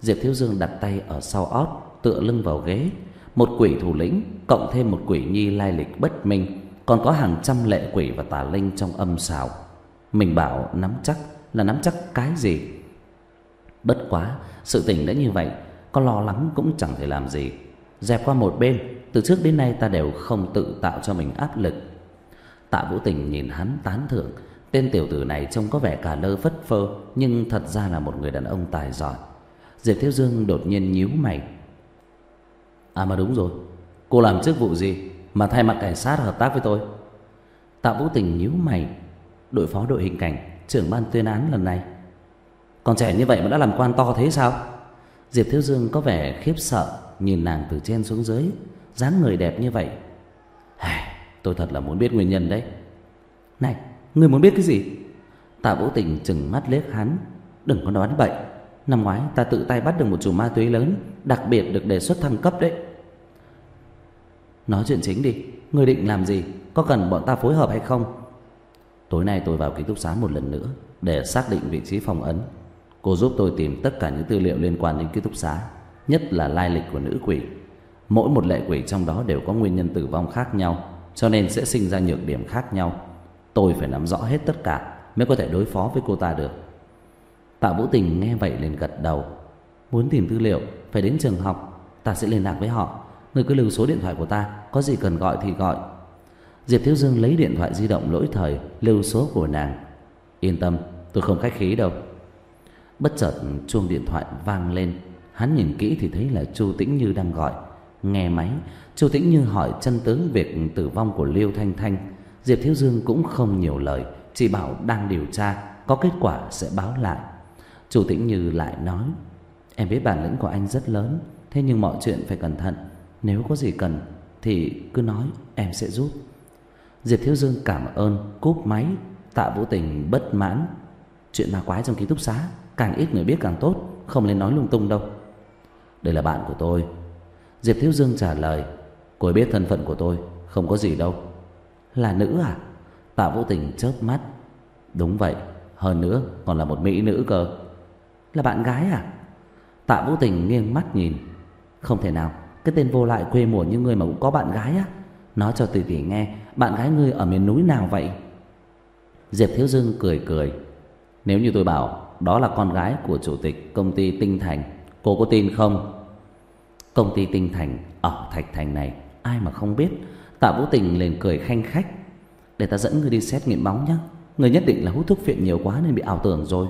Diệp thiếu dương đặt tay ở sau ót, tựa lưng vào ghế. Một quỷ thủ lĩnh, cộng thêm một quỷ nhi lai lịch bất minh, còn có hàng trăm lệ quỷ và tà linh trong âm xào. Mình bảo nắm chắc là nắm chắc cái gì? Bất quá, sự tình đã như vậy, có lo lắng cũng chẳng thể làm gì. Dẹp qua một bên, từ trước đến nay ta đều không tự tạo cho mình áp lực tạ vũ tình nhìn hắn tán thưởng. Tên tiểu tử này trông có vẻ cả lơ phất phơ, nhưng thật ra là một người đàn ông tài giỏi. Diệp thiếu dương đột nhiên nhíu mày. À mà đúng rồi. Cô làm chức vụ gì mà thay mặt cảnh sát hợp tác với tôi? Tạ vũ tình nhíu mày. Đội phó đội hình cảnh, trưởng ban tuyên án lần này. Còn trẻ như vậy mà đã làm quan to thế sao? Diệp thiếu dương có vẻ khiếp sợ, nhìn nàng từ trên xuống dưới, dáng người đẹp như vậy tôi thật là muốn biết nguyên nhân đấy. Này người muốn biết cái gì? Tạ vũ tình chừng mắt liếc hắn. Đừng có đoán bậy. Năm ngoái ta tự tay bắt được một chủ ma túy lớn đặc biệt được đề xuất thăng cấp đấy. Nói chuyện chính đi. Người định làm gì? Có cần bọn ta phối hợp hay không? Tối nay tôi vào ký túc xá một lần nữa để xác định vị trí phòng ấn. Cô giúp tôi tìm tất cả những tư liệu liên quan đến ký túc xá nhất là lai lịch của nữ quỷ. Mỗi một lệ quỷ trong đó đều có nguyên nhân tử vong khác nhau cho nên sẽ sinh ra nhược điểm khác nhau. Tôi phải nắm rõ hết tất cả mới có thể đối phó với cô ta được. Tạ vũ tình nghe vậy liền gật đầu. Muốn tìm tư liệu, phải đến trường học. Ta sẽ liên lạc với họ. Người cứ lưu số điện thoại của ta, có gì cần gọi thì gọi. Diệp thiếu dương lấy điện thoại di động lỗi thời, lưu số của nàng. Yên tâm, tôi không khách khí đâu. Bất chợt chuông điện thoại vang lên. Hắn nhìn kỹ thì thấy là chu tĩnh như đang gọi nghe máy, chu tĩnh như hỏi chân tướng việc tử vong của liêu thanh thanh. Diệp thiếu dương cũng không nhiều lời, chỉ bảo đang điều tra, có kết quả sẽ báo lại. Chu tĩnh như lại nói, em biết bản lĩnh của anh rất lớn, thế nhưng mọi chuyện phải cẩn thận. Nếu có gì cần, thì cứ nói, em sẽ giúp. Diệp thiếu dương cảm ơn, cúp máy, tạ vũ tình bất mãn. Chuyện ma quái trong ký túc xá, càng ít người biết càng tốt, không nên nói lung tung đâu. Đây là bạn của tôi diệp thiếu dương trả lời, cô ấy biết thân phận của tôi, không có gì đâu. Là nữ à? Tạ vũ tình chớp mắt. Đúng vậy, hơn nữa còn là một mỹ nữ cơ. Là bạn gái à? Tạ vũ tình nghiêng mắt nhìn. Không thể nào, cái tên vô lại quê mùa như ngươi mà cũng có bạn gái á. Nói cho tỷ tỷ nghe, bạn gái ngươi ở miền núi nào vậy? Diệp thiếu dương cười cười. Nếu như tôi bảo đó là con gái của chủ tịch công ty tinh thành, cô có tin không? Công ty tinh thành ở thạch thành này, ai mà không biết. Tạ vũ tình liền cười khanh khách. Để ta dẫn ngươi đi xét nghiệm máu nhé người nhất định là hút thuốc phiện nhiều quá nên bị ảo tưởng rồi.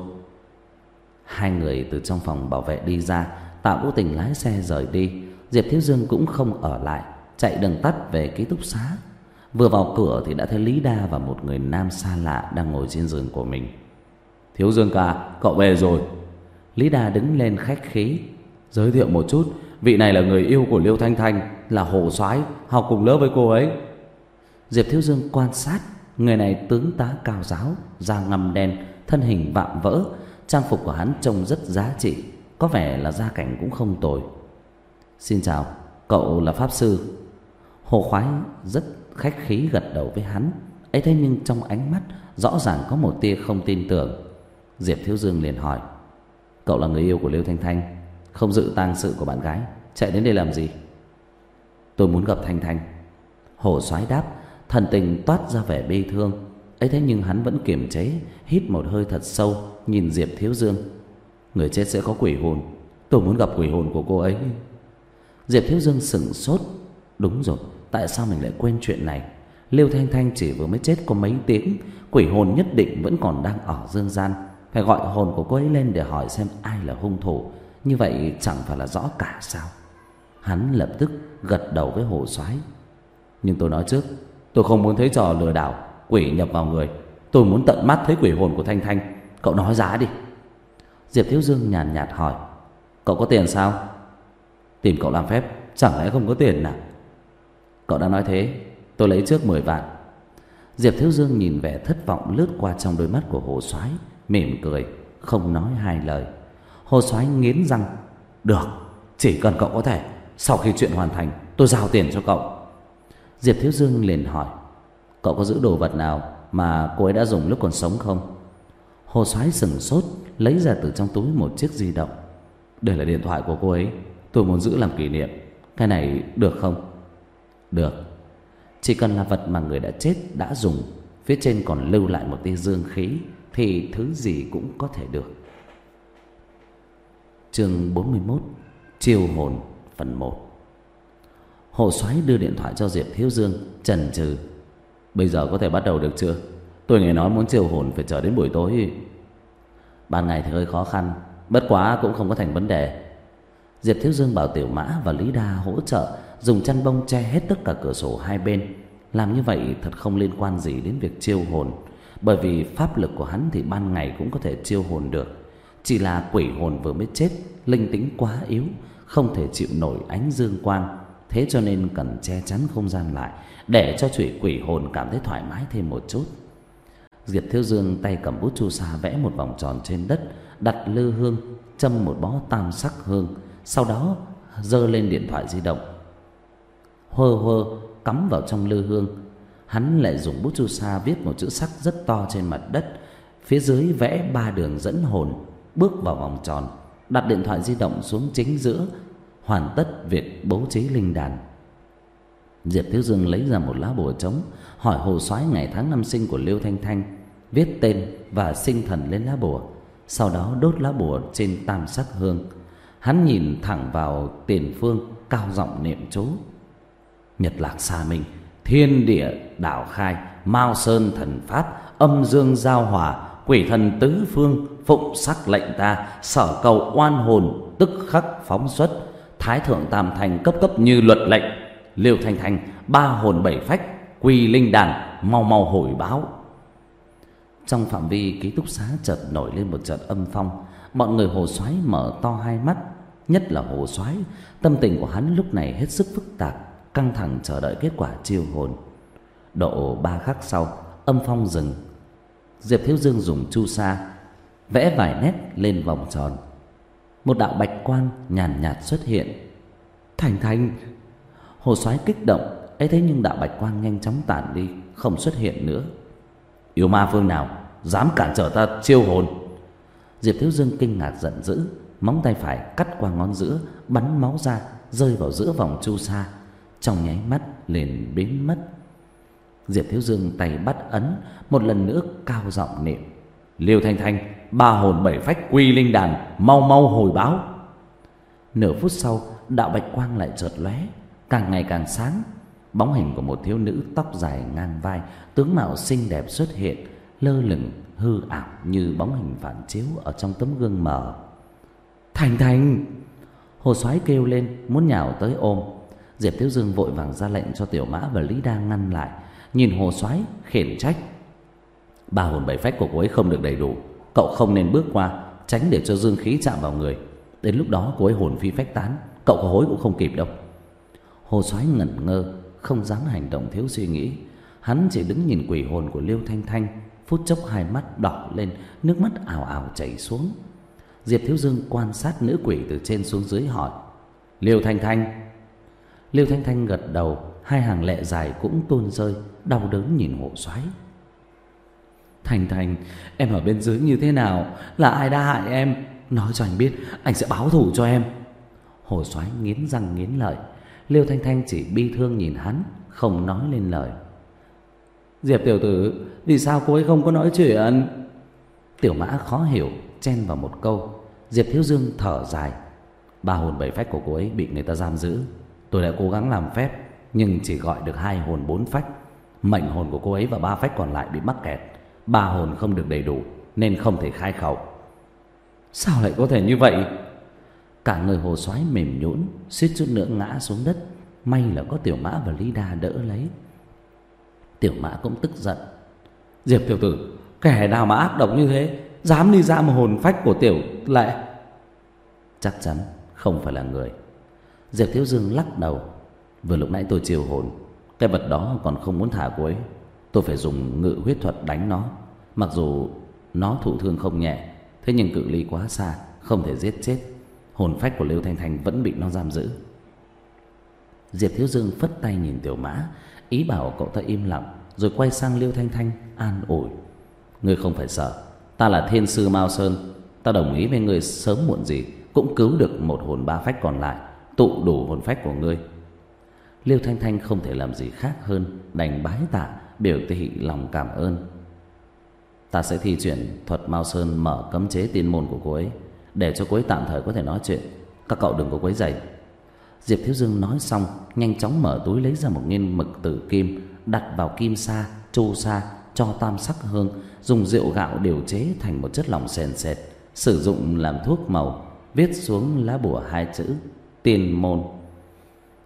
Hai người từ trong phòng bảo vệ đi ra, tạ vũ tình lái xe rời đi. Diệp thiếu dương cũng không ở lại, chạy đường tắt về ký túc xá. Vừa vào cửa thì đã thấy lý đa và một người nam xa lạ đang ngồi trên giường của mình. Thiếu dương ca, cậu về rồi. Lý đa đứng lên khách khí, giới thiệu một chút vị này là người yêu của liêu thanh thanh là hồ soái học cùng lớp với cô ấy. Diệp thiếu dương quan sát người này tướng tá cao giáo da ngăm đen thân hình vạm vỡ trang phục của hắn trông rất giá trị có vẻ là gia cảnh cũng không tồi. Xin chào, cậu là Pháp Sư. Hồ khoái rất khách khí gật đầu với hắn. Ấy thế nhưng trong ánh mắt rõ ràng có một tia không tin tưởng. Diệp Thiếu Dương liền hỏi Cậu là người yêu của Liêu Thanh Thanh? Không dự tang sự của bạn gái. Chạy đến đây làm gì? Tôi muốn gặp Thanh Thanh. Hồ soái đáp Thần tình toát ra vẻ bi thương. Ấy thế nhưng hắn vẫn kiềm chế Hít một hơi thật sâu Nhìn Diệp Thiếu Dương. Người chết sẽ có quỷ hồn. Tôi muốn gặp quỷ hồn của cô ấy. Diệp Thiếu Dương sững sốt. Đúng rồi Tại sao mình lại quên chuyện này? Liêu Thanh Thanh chỉ vừa mới chết có mấy tiếng, quỷ hồn nhất định vẫn còn đang ở dương gian, phải gọi hồn của cô ấy lên để hỏi xem ai là hung thủ, như vậy chẳng phải là rõ cả sao? Hắn lập tức gật đầu với Hồ Soái. Nhưng tôi nói trước, tôi không muốn thấy trò lừa đảo, quỷ nhập vào người, tôi muốn tận mắt thấy quỷ hồn của Thanh Thanh, cậu nói giá đi. Diệp Thiếu Dương nhàn nhạt, nhạt hỏi, cậu có tiền sao? Tìm cậu làm phép, chẳng lẽ không có tiền à? Cậu đã nói thế, tôi lấy trước 10 vạn. Diệp Thiếu Dương nhìn vẻ thất vọng lướt qua trong đôi mắt của Hồ Soái, mỉm cười, không nói hai lời. Hồ Soái nghiến răng, "Được, chỉ cần cậu có thể, sau khi chuyện hoàn thành, tôi giao tiền cho cậu." Diệp Thiếu Dương liền hỏi, "Cậu có giữ đồ vật nào mà cô ấy đã dùng lúc còn sống không?" Hồ Soái sừng sốt, lấy ra từ trong túi một chiếc di động. "Đây là điện thoại của cô ấy, tôi muốn giữ làm kỷ niệm. Cái này được không?" "Được." Chỉ cần là vật mà người đã chết đã dùng, phía trên còn lưu lại một tia dương khí thì thứ gì cũng có thể được. Chương 41: Chiêu hồn phần 1. Hồ Soái đưa điện thoại cho Diệp Thiếu Dương, chần chừ. Bây giờ có thể bắt đầu được chưa? Tôi nghe nói muốn chiêu hồn phải chờ đến buổi tối. Ban ngày thì hơi khó khăn, bất quá cũng không có thành vấn đề. Diệp Thiếu Dương bảo Tiểu Mã và Lý Đa hỗ trợ dùng chăn bông che hết tất cả cửa sổ hai bên. Làm như vậy thật không liên quan gì đến việc chiêu hồn, bởi vì pháp lực của hắn thì ban ngày cũng có thể chiêu hồn được. Chỉ là quỷ hồn vừa mới chết, linh tính quá yếu, không thể chịu nổi ánh dương quang, thế cho nên cần che chắn không gian lại để cho chủy quỷ hồn cảm thấy thoải mái thêm một chút. Diệp Thiếu Dương tay cầm bút chu sa vẽ một vòng tròn trên đất, đặt lư hương, châm một bó tam sắc hương, sau đó giơ lên điện thoại di động. Hơ hơ cắm vào trong lư hương. Hắn lại dùng bút chu sa viết một chữ sắc rất to trên mặt đất, phía dưới vẽ ba đường dẫn hồn, bước vào vòng tròn, đặt điện thoại di động xuống chính giữa, hoàn tất việc bố trí linh đàn. Diệp Thiếu Dương lấy ra một lá bùa trống, hỏi Hồ Soái ngày tháng năm sinh của Liêu Thanh Thanh, viết tên và sinh thần lên lá bùa, sau đó đốt lá bùa trên tam sắc hương. Hắn nhìn thẳng vào tiền phương, cao giọng niệm chú. Nhật lạc xa mình, thiên địa đảo khai, mao sơn thần pháp, âm dương giao hòa, quỷ thần tứ phương phụng sắc lệnh ta, sở cầu oan hồn tức khắc phóng xuất, thái thượng tam thành cấp cấp như luật lệnh, liêu thanh thành ba hồn bảy phách, quỳ linh đàn mau mau hồi báo. Trong phạm vi ký túc xá chợt nổi lên một trận âm phong, mọi người hồ xoáy mở to hai mắt, nhất là hồ xoáy, tâm tình của hắn lúc này hết sức phức tạp, căng thẳng chờ đợi kết quả chiêu hồn. Độ ba khắc sau, âm phong dừng. Diệp Thiếu Dương dùng chu sa vẽ vài nét lên vòng tròn. Một đạo bạch quang nhàn nhạt, xuất hiện. Thành Thành, Hồ Soái kích động, ấy thế nhưng đạo bạch quang nhanh chóng tản đi, không xuất hiện nữa. Yêu ma phương nào dám cản trở ta chiêu hồn? Diệp Thiếu Dương kinh ngạc giận dữ, móng tay phải cắt qua ngón giữa, bắn máu ra, rơi vào giữa vòng chu sa, trong nháy mắt liền biến mất. Diệp Thiếu Dương tay bắt ấn, một lần nữa cao giọng niệm: "Liêu Thanh Thanh, ba hồn bảy phách quy linh đàn, mau mau hồi báo." Nửa phút sau, đạo bạch quang lại chợt lóe, càng ngày càng sáng. Bóng hình của một thiếu nữ tóc dài ngang vai, tướng mạo xinh đẹp xuất hiện, lơ lửng hư ảo như bóng hình phản chiếu ở trong tấm gương mờ. "Thành Thành!" Hồ Soái kêu lên, muốn nhào tới ôm. Diệp Thiếu Dương vội vàng ra lệnh cho Tiểu Mã và Lý Đa ngăn lại, nhìn Hồ Soái khiển trách. Ba hồn bảy phách của cô ấy không được đầy đủ, cậu không nên bước qua, tránh để cho dương khí chạm vào người. Đến lúc đó cô ấy hồn phi phách tán, cậu có hối cũng không kịp đâu. Hồ Soái ngẩn ngơ, không dám hành động thiếu suy nghĩ. Hắn chỉ đứng nhìn quỷ hồn của Liêu Thanh Thanh, phút chốc hai mắt đỏ lên, nước mắt ảo ảo chảy xuống. Diệp Thiếu Dương quan sát nữ quỷ từ trên xuống dưới hỏi: "Liêu Thanh Thanh, Liêu Thanh Thanh gật đầu, hai hàng lệ dài cũng tuôn rơi, đau đớn nhìn Hồ xoáy. Thành Thành, em ở bên dưới như thế nào? Là ai đã hại em? Nói cho anh biết, anh sẽ báo thù cho em. Hồ Soái nghiến răng nghiến lợi. Liêu Thanh Thanh chỉ bi thương nhìn hắn, không nói lên lời. Diệp tiểu tử, vì sao cô ấy không có nói chuyện? Tiểu Mã khó hiểu, chen vào một câu. Diệp Thiếu Dương thở dài. Ba hồn bảy phách của cô ấy bị người ta giam giữ, Tôi đã cố gắng làm phép nhưng chỉ gọi được hai hồn bốn phách. Mệnh hồn của cô ấy và ba phách còn lại bị mắc kẹt Ba hồn không được đầy đủ, Nên không thể khai khẩu. Sao lại có thể như vậy? Cả người hồ xoáy mềm nhũn, suýt chút nữa ngã xuống đất. May là có tiểu mã và Lý Đa đỡ lấy. Tiểu mã cũng tức giận. Diệp tiểu tử, Kẻ nào mà ác độc như thế, Dám đi ra một hồn phách của tiểu lệ? Chắc chắn không phải là người. Diệp Thiếu Dương lắc đầu. Vừa lúc nãy tôi chiều hồn, Cái vật đó còn không muốn thả cô ấy. Tôi phải dùng ngự huyết thuật đánh nó. Mặc dù nó thụ thương không nhẹ, Thế nhưng cự ly quá xa, Không thể giết chết. Hồn phách của Liêu Thanh Thanh vẫn bị nó giam giữ. Diệp Thiếu Dương phất tay nhìn Tiểu Mã, Ý bảo cậu ta im lặng, Rồi quay sang Liêu Thanh Thanh an ủi. Ngươi không phải sợ, Ta là thiên sư Mao Sơn, Ta đồng ý với ngươi sớm muộn gì Cũng cứu được một hồn ba phách còn lại, Tụ đủ hồn phách của ngươi. Liêu Thanh Thanh không thể làm gì khác hơn Đành bái tạ Biểu thị lòng cảm ơn. Ta sẽ thi chuyển thuật Mao Sơn Mở cấm chế tiên môn của cô ấy Để cho cô ấy tạm thời có thể nói chuyện. Các cậu đừng có quấy rầy. Diệp Thiếu Dương nói xong Nhanh chóng mở túi lấy ra một nghiên mực tử kim Đặt vào kim sa, chu sa Cho tam sắc hương Dùng rượu gạo điều chế thành một chất lỏng sền sệt Sử dụng làm thuốc màu Viết xuống lá bùa hai chữ Tiền môn.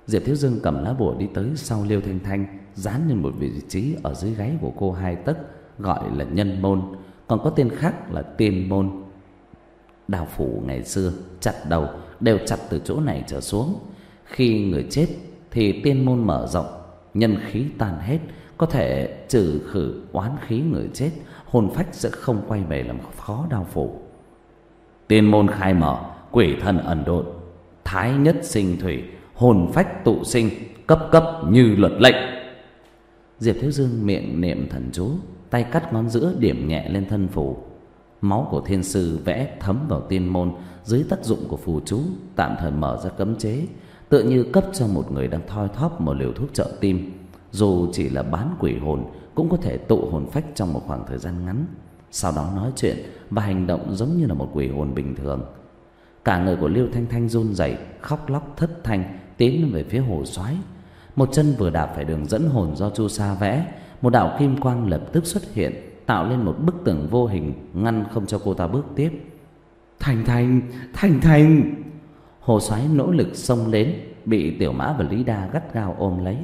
Diệp Thiếu Dương cầm lá bùa đi tới sau Liêu Thanh Thanh Dán lên một vị trí ở dưới gáy của cô hai tấc Gọi là nhân môn Còn có tên khác là tiên môn Đào phủ ngày xưa chặt đầu đều chặt từ chỗ này trở xuống khi người chết thì tiên môn mở rộng, nhân khí tan hết, có thể trừ khử oán khí người chết, hồn phách sẽ không quay về làm khó đau phủ. Tiên môn khai mở, quỷ thần ẩn độn, thái nhất sinh thủy, hồn phách tụ sinh, cấp cấp như luật lệnh. Diệp Thiếu Dương miệng niệm thần chú, tay cắt ngón giữa điểm nhẹ lên thân phủ. Máu của thiên sư vẽ thấm vào tiên môn dưới tác dụng của phù chú, tạm thời mở ra cấm chế, tựa như cấp cho một người đang thoi thóp một liều thuốc trợ tim. Dù chỉ là bán quỷ hồn cũng có thể tụ hồn phách trong một khoảng thời gian ngắn. Sau đó nói chuyện và hành động giống như là một quỷ hồn bình thường. Cả người của liêu thanh thanh run rẩy khóc lóc thất thanh tiến về phía hồ xoáy một chân vừa đạp phải đường dẫn hồn do chu sa vẽ một đạo kim quang lập tức xuất hiện tạo lên một bức tường vô hình ngăn không cho cô ta bước tiếp. Thành thành thành thành. Hồ xoáy nỗ lực xông đến Bị Tiểu Mã và Lý Đa gắt gao ôm lấy.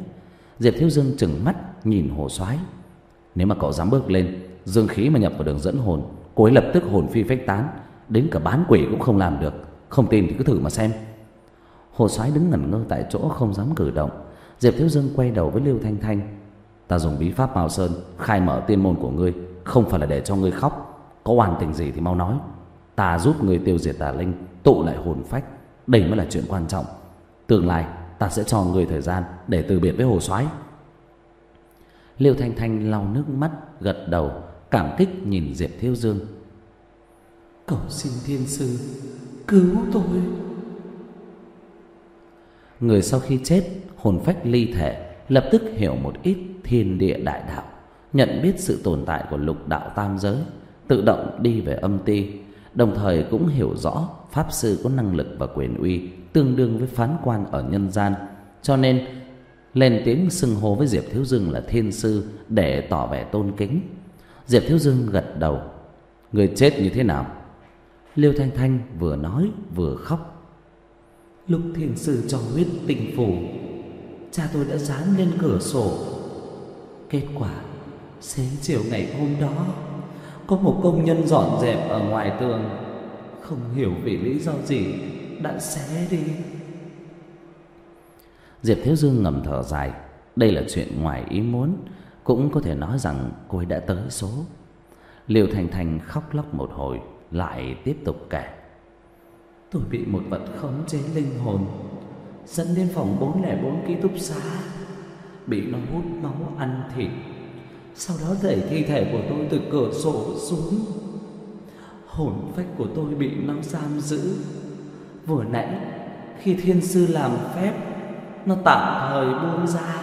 Diệp Thiếu Dương chừng mắt nhìn hồ xoáy Nếu mà cậu dám bước lên Dương khí mà nhập vào đường dẫn hồn Cô ấy lập tức hồn phi phách tán Đến cả bán quỷ cũng không làm được Không tin thì cứ thử mà xem. Hồ xoáy đứng ngẩn ngơ tại chỗ không dám cử động Diệp Thiếu Dương quay đầu với Lưu Thanh Thanh. Ta dùng bí pháp Mao Sơn Khai mở tiên môn của ngươi Không phải là để cho ngươi khóc. Có hoàn tình gì thì mau nói. Ta giúp ngươi tiêu diệt tà linh Tụ lại hồn phách. Đây mới là chuyện quan trọng. Tương lai ta sẽ cho người thời gian Để từ biệt với hồ soái. Liêu Thanh Thanh lau nước mắt Gật đầu cảm kích nhìn Diệp Thiếu Dương. Cầu xin thiên sư Cứu tôi. Người sau khi chết Hồn phách ly thể Lập tức hiểu một ít thiên địa đại đạo Nhận biết sự tồn tại của lục đạo tam giới Tự động đi về âm ti Đồng thời cũng hiểu rõ pháp sư có năng lực và quyền uy tương đương với phán quan ở nhân gian, cho nên lên tiếng xưng hô với Diệp Thiếu Dương là thiên sư để tỏ vẻ tôn kính. Diệp Thiếu Dương gật đầu. Người chết như thế nào? Liêu Thanh Thanh vừa nói vừa khóc. Lúc thiên sư cho huyết tình phủ, cha tôi đã dán lên cửa sổ. Kết quả, xế chiều ngày hôm đó, có một công nhân dọn dẹp ở ngoài tường. Không hiểu vì lý do gì đã xé đi. Diệp Thiếu Dương ngầm thở dài. Đây là chuyện ngoài ý muốn. Cũng có thể nói rằng cô ấy đã tới số. Liêu Thành Thành khóc lóc một hồi Lại tiếp tục kể. Tôi bị một vật khống chế linh hồn. Dẫn đến phòng 404 ký túc xá, Bị nó hút máu ăn thịt. Sau đó đẩy thi thể của tôi từ cửa sổ xuống. Hồn phách của tôi bị nó giam giữ. Vừa nãy, khi thiên sư làm phép, nó tạm thời buông ra.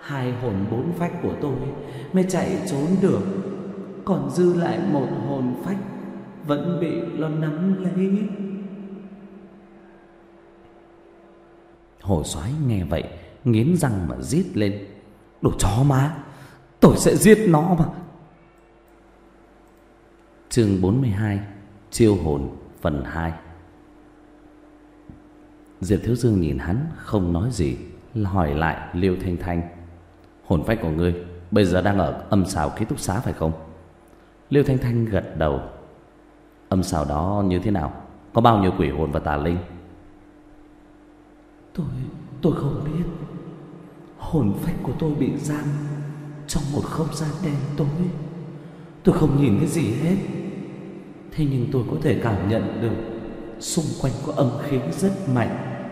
Hai hồn bốn phách của tôi mới chạy trốn được. Còn dư lại một hồn phách vẫn bị nó nắm lấy. Hồ soái nghe vậy, nghiến răng mà giết lên. Đồ chó má, Tôi sẽ giết nó mà. Chương 42 Chiêu hồn, phần 2 Diệp Thiếu Dương nhìn hắn, không nói gì, Hỏi lại Liêu Thanh Thanh. Hồn phách của ngươi, Bây giờ đang ở âm xào ký túc xá phải không? Liêu Thanh Thanh gật đầu. Âm xào đó như thế nào? Có bao nhiêu quỷ hồn và tà linh? Tôi tôi không biết. Hồn phách của tôi bị giam Trong một không gian đen tối. Tôi không nhìn thấy gì hết. Thế nhưng tôi có thể cảm nhận được Xung quanh có âm khí rất mạnh.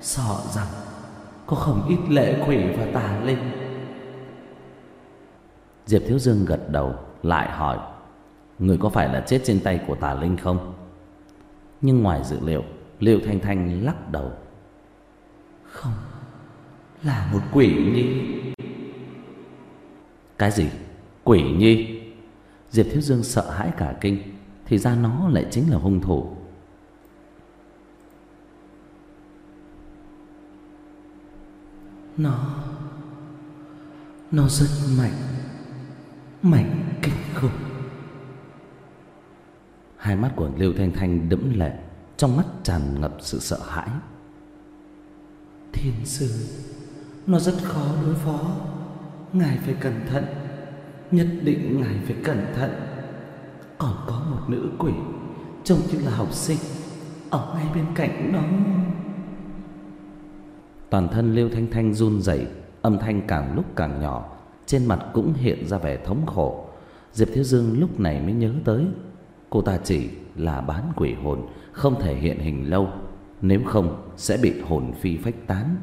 Sợ rằng Có không ít lệ quỷ và tà linh. Diệp Thiếu Dương gật đầu, Lại hỏi, Người có phải là chết trên tay của tà linh không? Nhưng ngoài dự liệu Liệu Thanh Thanh lắc đầu. Không? Là một quỷ nhi. Cái gì? Quỷ nhi? Diệp Thiếu Dương sợ hãi cả kinh Thì ra nó lại chính là hung thủ. Nó Nó rất mạnh Mạnh kinh khủng. Hai mắt của Liêu Thanh Thanh đẫm lệ Trong mắt tràn ngập sự sợ hãi Thiên sư Nó rất khó đối phó. Ngài phải cẩn thận. Nhất định ngài phải cẩn thận. Còn có một nữ quỷ Trông như là học sinh Ở ngay bên cạnh nó. Toàn thân Liêu Thanh Thanh run rẩy, âm thanh càng lúc càng nhỏ, trên mặt cũng hiện ra vẻ thống khổ. Diệp Thiếu Dương lúc này mới nhớ tới, cô ta chỉ là bán quỷ hồn, không thể hiện hình lâu, nếu không sẽ bị hồn phi phách tán.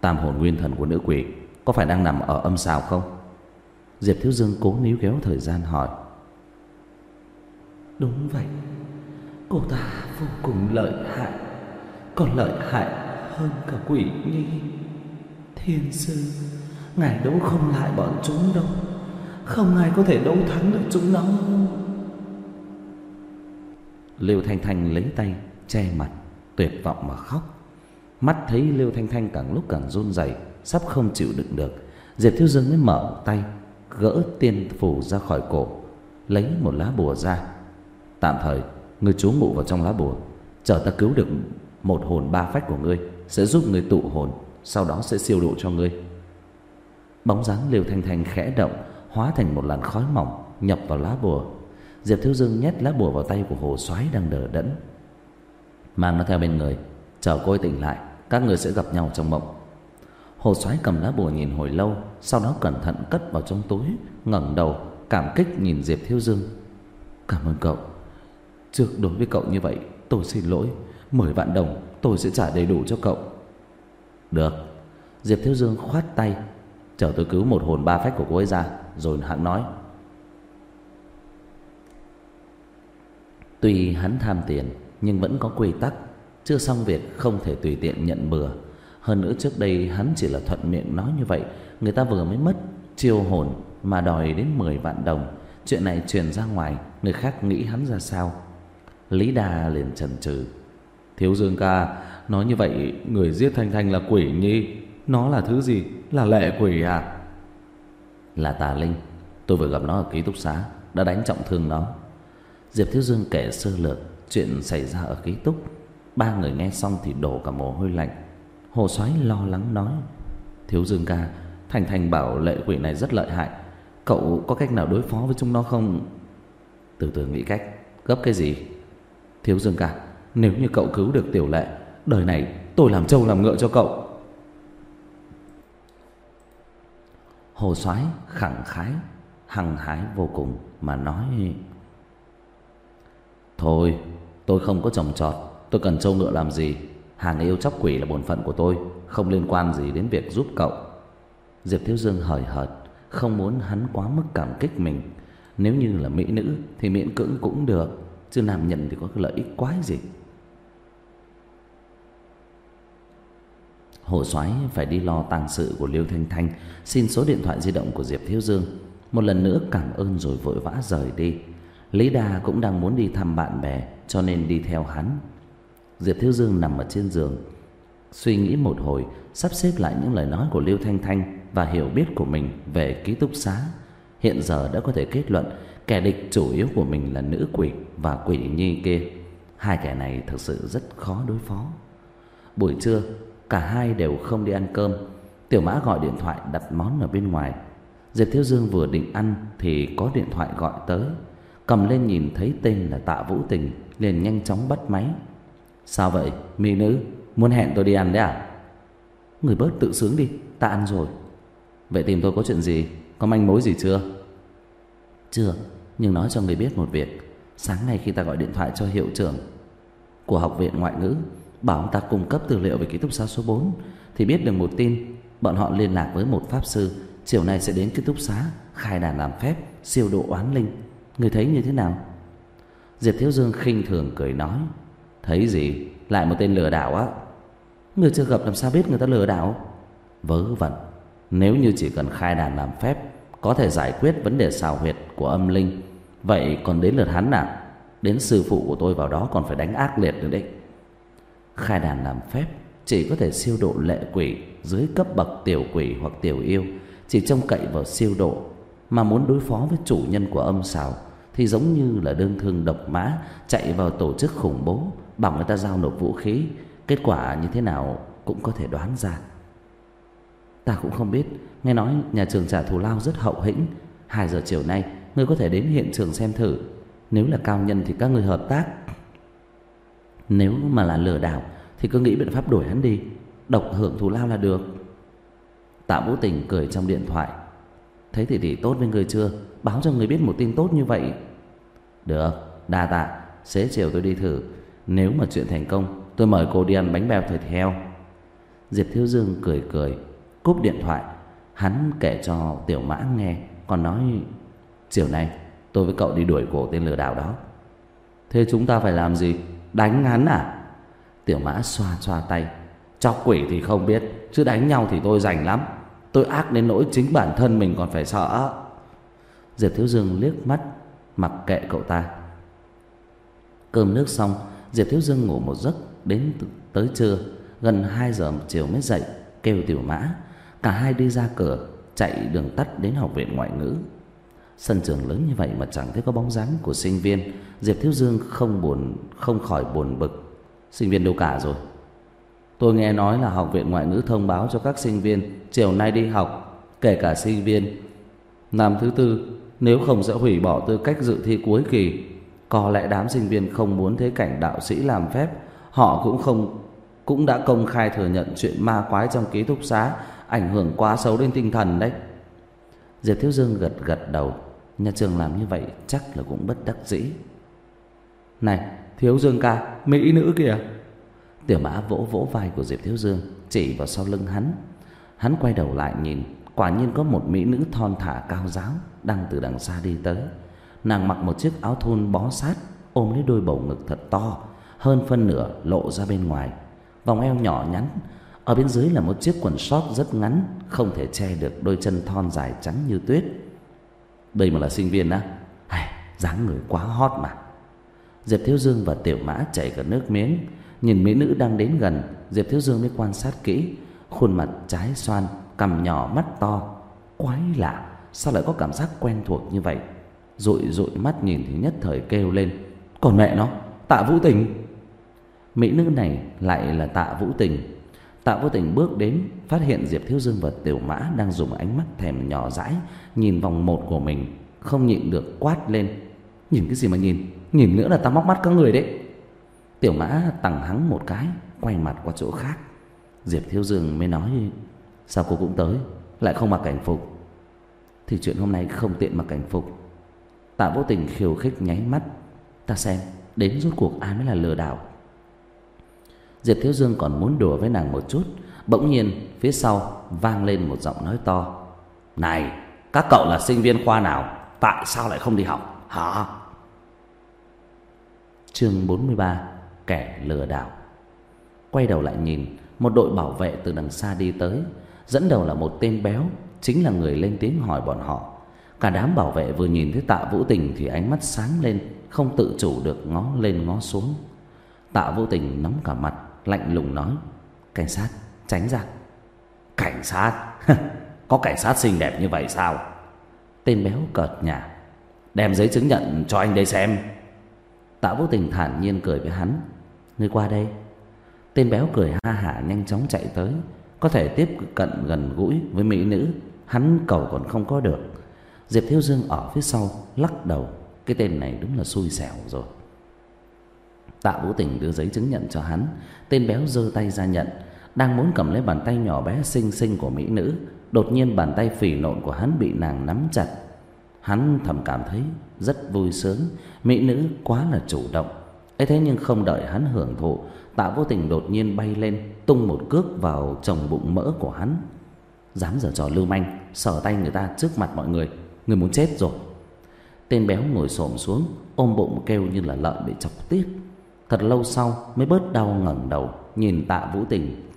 Tam hồn nguyên thần của nữ quỷ có phải đang nằm ở âm xào không? Diệp Thiếu Dương cố níu kéo thời gian hỏi. Đúng vậy, cô ta vô cùng lợi hại, còn lợi hại hơn cả quỷ nhi Thiên sư Ngài đấu không lại bọn chúng đâu Không ai có thể đấu thắng được chúng nó Liêu Thanh Thanh lấy tay Che mặt Tuyệt vọng mà khóc Mắt thấy Liêu Thanh Thanh càng lúc càng run rẩy Sắp không chịu đựng được Diệp Thiếu Dương mới mở tay Gỡ tiên phủ ra khỏi cổ Lấy một lá bùa ra Tạm thời Ngươi chú ngụ vào trong lá bùa Chờ ta cứu được một hồn ba phách của ngươi sẽ giúp người tụ hồn, sau đó sẽ siêu độ cho ngươi. Bóng dáng Liêu Thanh Thanh khẽ động, hóa thành một làn khói mỏng nhập vào lá bùa. Diệp Thiếu Dương nhét lá bùa vào tay của Hồ Soái đang đờ đẫn. Mang nó theo bên người, chờ cô ấy tỉnh lại, các người sẽ gặp nhau trong mộng. Hồ Soái cầm lá bùa nhìn hồi lâu, sau đó cẩn thận cất vào trong túi, ngẩng đầu, cảm kích nhìn Diệp Thiếu Dương. "Cảm ơn cậu. Trước đối với cậu như vậy, tôi xin lỗi. Mười vạn đồng tôi sẽ trả đầy đủ cho cậu Được Diệp Thiếu Dương khoát tay Chờ tôi cứu một hồn ba phách của cô ấy ra Rồi hắn nói Tuy hắn tham tiền nhưng vẫn có quy tắc. Chưa xong việc không thể tùy tiện nhận bừa. Hơn nữa trước đây hắn chỉ là thuận miệng nói như vậy. Người ta vừa mới mất, chiêu hồn Mà đòi đến 10 vạn đồng. Chuyện này truyền ra ngoài, Người khác nghĩ hắn ra sao? Lý Đà liền chần chừ. Thiếu Dương ca, Nói như vậy, người giết Thanh Thanh là quỷ nhi Nó là thứ gì? Là lệ quỷ à? Là tà linh. Tôi vừa gặp nó ở ký túc xá, Đã đánh trọng thương nó. Diệp Thiếu Dương kể sơ lược. Chuyện xảy ra ở ký túc. Ba người nghe xong thì đổ cả mồ hôi lạnh. Hồ Soái lo lắng nói, Thiếu Dương ca, Thành Thành bảo lệ quỷ này rất lợi hại. Cậu có cách nào đối phó với chúng nó không? Từ từ nghĩ cách, Gấp cái gì? Thiếu Dương ca, nếu như cậu cứu được tiểu lệ, Đời này tôi làm trâu làm ngựa cho cậu. Hồ soái khẳng khái, Hăng hái vô cùng Mà nói Thôi tôi không có chồng trọt Tôi cần trâu ngựa làm gì Hàng yêu chóc quỷ là bổn phận của tôi Không liên quan gì đến việc giúp cậu Diệp Thiếu Dương hời hợt Không muốn hắn quá mức cảm kích mình Nếu như là mỹ nữ Thì miễn cưỡng cũng được Chứ nam nhân thì có cái lợi ích quái gì Hồ Soái phải đi lo tang sự của Liêu Thanh Thanh, xin số điện thoại di động của Diệp Thiếu Dương. Một lần nữa cảm ơn rồi vội vã rời đi. Lý Đa cũng đang muốn đi thăm bạn bè, cho nên đi theo hắn. Diệp Thiếu Dương nằm ở trên giường, suy nghĩ một hồi, sắp xếp lại những lời nói của Lưu Thanh Thanh, và hiểu biết của mình về ký túc xá, hiện giờ đã có thể kết luận kẻ địch chủ yếu của mình là nữ quỷ và quỷ nhi kia. Hai kẻ này thực sự rất khó đối phó. Buổi trưa, cả hai đều không đi ăn cơm. Tiểu Mã gọi điện thoại đặt món ở bên ngoài. Diệp Thiếu Dương vừa định ăn thì có điện thoại gọi tới. Cầm lên nhìn thấy tên là Tạ Vũ Tình, liền nhanh chóng bắt máy. "Sao vậy, mỹ nữ, muốn hẹn tôi đi ăn đấy à?" "Người bớt tự sướng đi, ta ăn rồi." "Vậy tìm tôi có chuyện gì? Có manh mối gì chưa?" "Chưa, nhưng nói cho người biết một việc, sáng nay khi ta gọi điện thoại cho hiệu trưởng của học viện ngoại ngữ bảo ông ta cung cấp tư liệu về ký túc xá số 4 thì biết được một tin, bọn họ liên lạc với một pháp sư, chiều nay sẽ đến ký túc xá khai đàn làm phép siêu độ oán linh. Người thấy như thế nào? Diệp Thiếu Dương khinh thường cười nói, thấy gì? Lại một tên lừa đảo á. Người chưa gặp làm sao biết người ta lừa đảo? Vớ vẩn, nếu như chỉ cần khai đàn làm phép có thể giải quyết vấn đề xào huyệt của âm linh, vậy còn đến lượt hắn nào? Đến sư phụ của tôi vào đó còn phải đánh ác liệt nữa đấy. Khai đàn làm phép chỉ có thể siêu độ lệ quỷ dưới cấp bậc tiểu quỷ hoặc tiểu yêu, chỉ trông cậy vào siêu độ, mà muốn đối phó với chủ nhân của âm xào thì giống như là đơn thương độc mã chạy vào tổ chức khủng bố, bảo người ta giao nộp vũ khí, kết quả như thế nào cũng có thể đoán ra. Ta cũng không biết, nghe nói nhà trường trả thù lao rất hậu hĩnh, 2 giờ chiều nay ngươi có thể đến hiện trường xem thử, nếu là cao nhân thì các ngươi hợp tác. Nếu mà là lừa đảo thì cứ nghĩ biện pháp đuổi hắn đi, độc hưởng thù lao là được. Tạ Vũ Tình cười trong điện thoại. Thấy tỷ tỷ tốt với người chưa? Báo cho người biết một tin tốt như vậy. Được, đa tạ, xế chiều tôi đi thử. Nếu mà chuyện thành công, tôi mời cô đi ăn bánh bèo thịt heo. Diệp Thiếu Dương cười cười, cúp điện thoại. Hắn kể cho Tiểu Mã nghe, còn nói chiều nay tôi với cậu đi đuổi cổ tên lừa đảo đó. Thế chúng ta phải làm gì? Đánh hắn à? Tiểu Mã xoa xoa tay, chọc quỷ thì không biết, chứ đánh nhau thì tôi rảnh lắm. Tôi ác đến nỗi chính bản thân mình còn phải sợ. Diệp Thiếu Dương liếc mắt mặc kệ cậu ta. Cơm nước xong, Diệp Thiếu Dương ngủ một giấc đến tới trưa, gần 2 giờ chiều mới dậy, kêu Tiểu Mã, cả hai đi ra cửa, chạy đường tắt đến học viện ngoại ngữ. Sân trường lớn như vậy mà chẳng thấy có bóng dáng của sinh viên, Diệp Thiếu Dương không buồn không khỏi buồn bực. Sinh viên đâu cả rồi? Tôi nghe nói là học viện ngoại ngữ thông báo cho các sinh viên chiều nay đi học, kể cả sinh viên năm thứ tư nếu không sẽ hủy bỏ tư cách dự thi cuối kỳ. Có lẽ đám sinh viên không muốn thấy cảnh đạo sĩ làm phép, họ cũng không cũng đã công khai thừa nhận chuyện ma quái trong ký túc xá ảnh hưởng quá xấu đến tinh thần đấy. Diệp Thiếu Dương gật gật đầu, nhà trường làm như vậy chắc là cũng bất đắc dĩ. Này, Thiếu Dương ca, mỹ nữ kìa. Tiểu Mã vỗ vỗ vai của Diệp Thiếu Dương, chỉ vào sau lưng hắn. Hắn quay đầu lại nhìn, quả nhiên có một mỹ nữ thon thả cao giáo đang từ đằng xa đi tới. Nàng mặc một chiếc áo thun bó sát, ôm lấy đôi bầu ngực thật to, hơn phân nửa lộ ra bên ngoài. Vòng eo nhỏ nhắn, ở bên dưới là một chiếc quần short rất ngắn, không thể che được đôi chân thon dài trắng như tuyết. Đây mà là sinh viên á? Hay, dáng người quá hot mà. Diệp Thiếu Dương và Tiểu Mã chảy cả nước miếng, nhìn mỹ nữ đang đến gần, Diệp Thiếu Dương mới quan sát kỹ, khuôn mặt trái xoan, cằm nhỏ mắt to, quái lạ, sao lại có cảm giác quen thuộc như vậy? Dụi dụi mắt nhìn thì nhất thời kêu lên, còn mẹ nó, Tạ Vũ Tình. Mỹ nữ này lại là Tạ Vũ Tình. Tạ Vũ Tình bước đến, phát hiện Diệp Thiếu Dương và Tiểu Mã đang dùng ánh mắt thèm nhỏ dãi nhìn vòng một của mình, không nhịn được quát lên. Nhìn cái gì mà nhìn, nhìn nữa là ta móc mắt các người đấy. Tiểu Mã tằng hắng một cái, quay mặt qua chỗ khác. Diệp Thiếu Dương mới nói: "Sao cô cũng tới, lại không mặc cảnh phục?" Thì chuyện hôm nay không tiện mặc cảnh phục. Tạ vô Tình khiêu khích nháy mắt, "Ta xem, đến rốt cuộc ai mới là lừa đảo." Diệp Thiếu Dương còn muốn đùa với nàng một chút, bỗng nhiên phía sau vang lên một giọng nói to: "Này, các cậu là sinh viên khoa nào, tại sao lại không đi học hả?" Chương 43: Kẻ lừa đảo. Quay đầu lại nhìn, một đội bảo vệ từ đằng xa đi tới, dẫn đầu là một tên béo, chính là người lên tiếng hỏi bọn họ. Cả đám bảo vệ vừa nhìn thấy Tạ Vũ Tình thì ánh mắt sáng lên, không tự chủ được ngó lên ngó xuống. Tạ Vũ Tình nóng cả mặt, lạnh lùng nói: "Cảnh sát, tránh ra." "Cảnh sát? Có cảnh sát xinh đẹp như vậy sao Tên béo cợt nhả Đem giấy chứng nhận cho anh đây xem Tạ Vũ Tình thản nhiên cười với hắn Ngươi qua đây Tên béo cười ha hả nhanh chóng chạy tới có thể tiếp cận gần gũi với mỹ nữ. Hắn cầu còn không có được. Diệp Thiếu Dương ở phía sau Lắc đầu. Cái tên này đúng là xui xẻo rồi. Tạ Vũ Tình đưa giấy chứng nhận cho hắn. Tên béo giơ tay ra nhận. Đang muốn cầm lấy bàn tay nhỏ bé xinh xinh của mỹ nữ, Đột nhiên bàn tay phì nộn của hắn bị nàng nắm chặt. Hắn thầm cảm thấy rất vui sướng. Mỹ nữ quá là chủ động. Ấy thế nhưng không đợi hắn hưởng thụ, Tạ vô tình đột nhiên bay lên. Tung một cước vào chồng bụng mỡ của hắn Dám giở trò lưu manh Sờ tay người ta trước mặt mọi người Người muốn chết rồi Tên béo ngồi xổm xuống Ôm bụng kêu như là lợn bị chọc tiết Thật lâu sau mới bớt đau ngẩng đầu Nhìn tạ vũ tình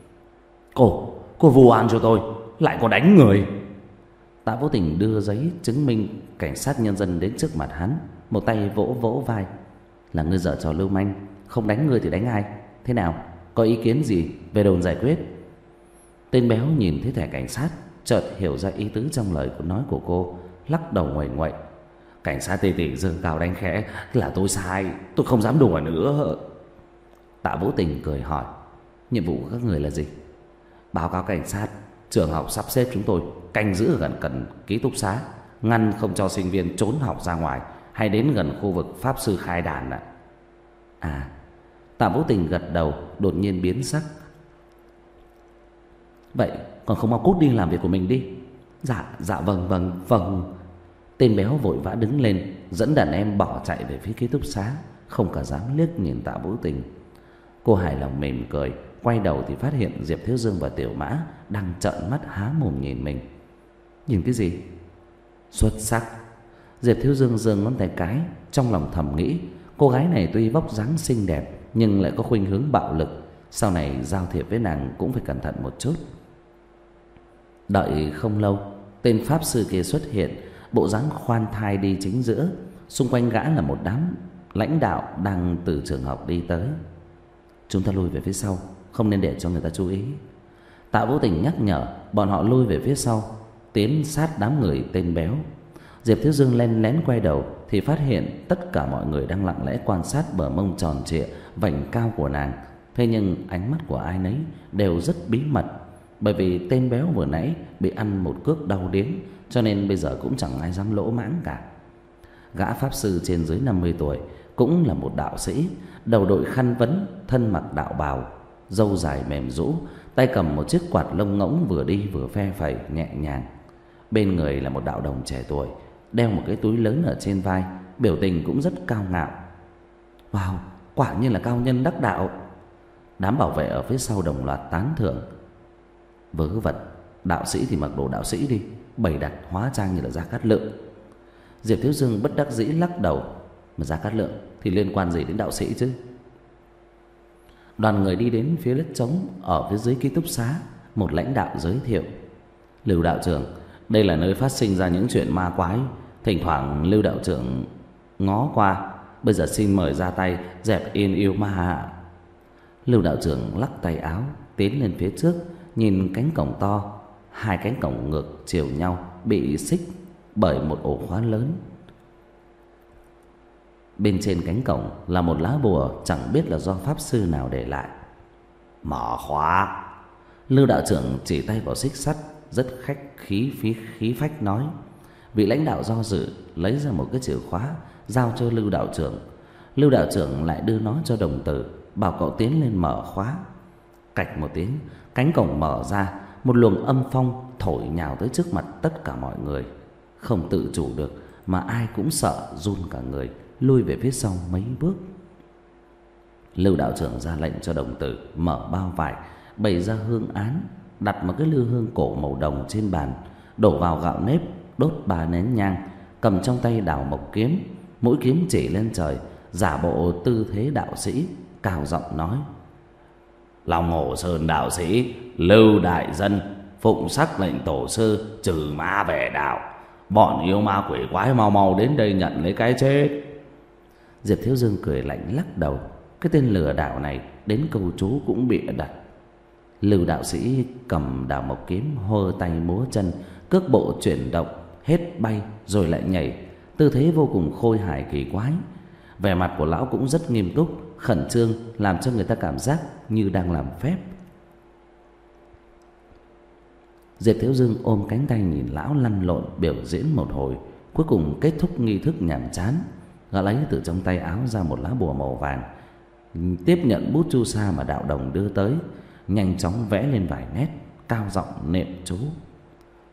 Cô, cô vu oan cho tôi Lại còn đánh người Tạ Vũ Tình đưa giấy chứng minh cảnh sát nhân dân đến trước mặt hắn, một tay vỗ vỗ vai. Là ngươi dở trò lưu manh, không đánh ngươi thì đánh ai? Thế nào? Có ý kiến gì về đồn giải quyết? Tên béo nhìn thấy thẻ cảnh sát, chợt hiểu ra ý tứ trong lời của nói của cô, lắc đầu ngoài ngoại Cảnh sát tê tỉ dương cao đánh khẽ là tôi sai, tôi không dám đùa nữa. Tạ Vũ Tình cười hỏi, nhiệm vụ của các người là gì? Báo cáo cảnh sát, trường học sắp xếp chúng tôi canh giữ gần cận ký túc xá, ngăn không cho sinh viên trốn học ra ngoài hay đến gần khu vực pháp sư khai đàn ạ. À, Tạ Vũ Tình gật đầu, đột nhiên biến sắc. Vậy còn không mau cút đi làm việc của mình đi. Dạ, dạ vâng vâng vâng. Tên béo vội vã đứng lên, dẫn đàn em bỏ chạy về phía ký túc xá, không cả dám liếc nhìn Tạ Vũ Tình. Cô hài lòng mỉm cười, quay đầu thì phát hiện Diệp Thiếu Dương và Tiểu Mã đang trợn mắt há mồm nhìn mình. Nhìn cái gì? Xuất sắc. Diệp Thiếu Dương Dương ngón tay cái, trong lòng thầm nghĩ, cô gái này tuy vóc dáng xinh đẹp nhưng lại có khuynh hướng bạo lực, sau này giao thiệp với nàng cũng phải cẩn thận một chút. Đợi không lâu, tên pháp sư kia xuất hiện, bộ dáng khoan thai đi chính giữa, xung quanh gã là một đám lãnh đạo đang từ trường học đi tới. Chúng ta lùi về phía sau, không nên để cho người ta chú ý. Tạ Vũ Tình nhắc nhở bọn họ lùi về phía sau, tiến sát đám người tên béo. Diệp Thiếu Dương len lén quay đầu thì phát hiện tất cả mọi người đang lặng lẽ quan sát bờ mông tròn trịa, vành cao của nàng. Thế nhưng ánh mắt của ai nấy đều rất bí mật, bởi vì tên béo vừa nãy bị ăn một cước đau điếng, cho nên bây giờ cũng chẳng ai dám lỗ mãng cả. Gã pháp sư trên dưới 50 tuổi cũng là một đạo sĩ, đầu đội khăn vấn, thân mặc đạo bào, râu dài mềm rũ, tay cầm một chiếc quạt lông ngỗng vừa đi vừa phe phẩy nhẹ nhàng. Bên người là một đạo đồng trẻ tuổi, đeo một cái túi lớn ở trên vai, biểu tình cũng rất cao ngạo. Wow, quả nhiên là cao nhân đắc đạo. Đám bảo vệ ở phía sau đồng loạt tán thưởng. Vớ vẩn, đạo sĩ thì mặc đồ đạo sĩ đi, bày đặt hóa trang như là Gia Cát Lượng. Diệp Thiếu Dương bất đắc dĩ lắc đầu, mà Gia Cát Lượng thì liên quan gì đến đạo sĩ chứ? Đoàn người đi đến phía đất trống ở phía dưới ký túc xá, một lãnh đạo giới thiệu. Lưu đạo trưởng, đây là nơi phát sinh ra những chuyện ma quái, thỉnh thoảng Lưu đạo trưởng ngó qua, bây giờ xin mời ra tay dẹp yên yêu ma hạ. Lưu đạo trưởng lắc tay áo, tiến lên phía trước, nhìn cánh cổng to, hai cánh cổng ngược chiều nhau bị xích bởi một ổ khóa lớn. Bên trên cánh cổng là một lá bùa chẳng biết là do pháp sư nào để lại. Mở khóa. Lưu đạo trưởng chỉ tay vào xích sắt, rất khách khí phí khí phách nói. Vị lãnh đạo do dự lấy ra một cái chìa khóa giao cho Lưu đạo trưởng. Lưu đạo trưởng lại đưa nó cho đồng tử, bảo cậu tiến lên mở khóa. Cạch một tiếng, cánh cổng mở ra, một luồng âm phong thổi nhào tới trước mặt tất cả mọi người. Không tự chủ được mà ai cũng sợ run cả người lui về phía sau mấy bước. Lưu đạo trưởng ra lệnh cho đồng tử mở bao vải, bày ra hương án, đặt một cái lư hương cổ màu đồng trên bàn, đổ vào gạo nếp, đốt ba nén nhang, cầm trong tay đào mộc kiếm, mũi kiếm chỉ lên trời, giả bộ tư thế đạo sĩ, cao giọng nói: lòng Hồ Sơn đạo sĩ, Lưu đại dân, phụng sắc lệnh tổ sư trừ ma về đạo. Bọn yêu ma quỷ quái mau mau đến đây nhận lấy cái chết. Diệp Thiếu Dương cười lạnh lắc đầu Cái tên lừa đảo này Đến câu chú cũng bị đặt Lưu đạo sĩ cầm đào mộc kiếm Hơ tay múa chân cước bộ chuyển động hết bay rồi lại nhảy tư thế vô cùng khôi hài kỳ quái. Vẻ mặt của lão cũng rất nghiêm túc, khẩn trương, làm cho người ta cảm giác như đang làm phép. Diệp thiếu dương ôm cánh tay nhìn lão lăn lộn biểu diễn một hồi, cuối cùng kết thúc nghi thức nhàm chán. Gã lấy từ trong tay áo ra một lá bùa màu vàng, tiếp nhận bút chu sa mà đạo đồng đưa tới, nhanh chóng vẽ lên vài nét, cao giọng niệm chú.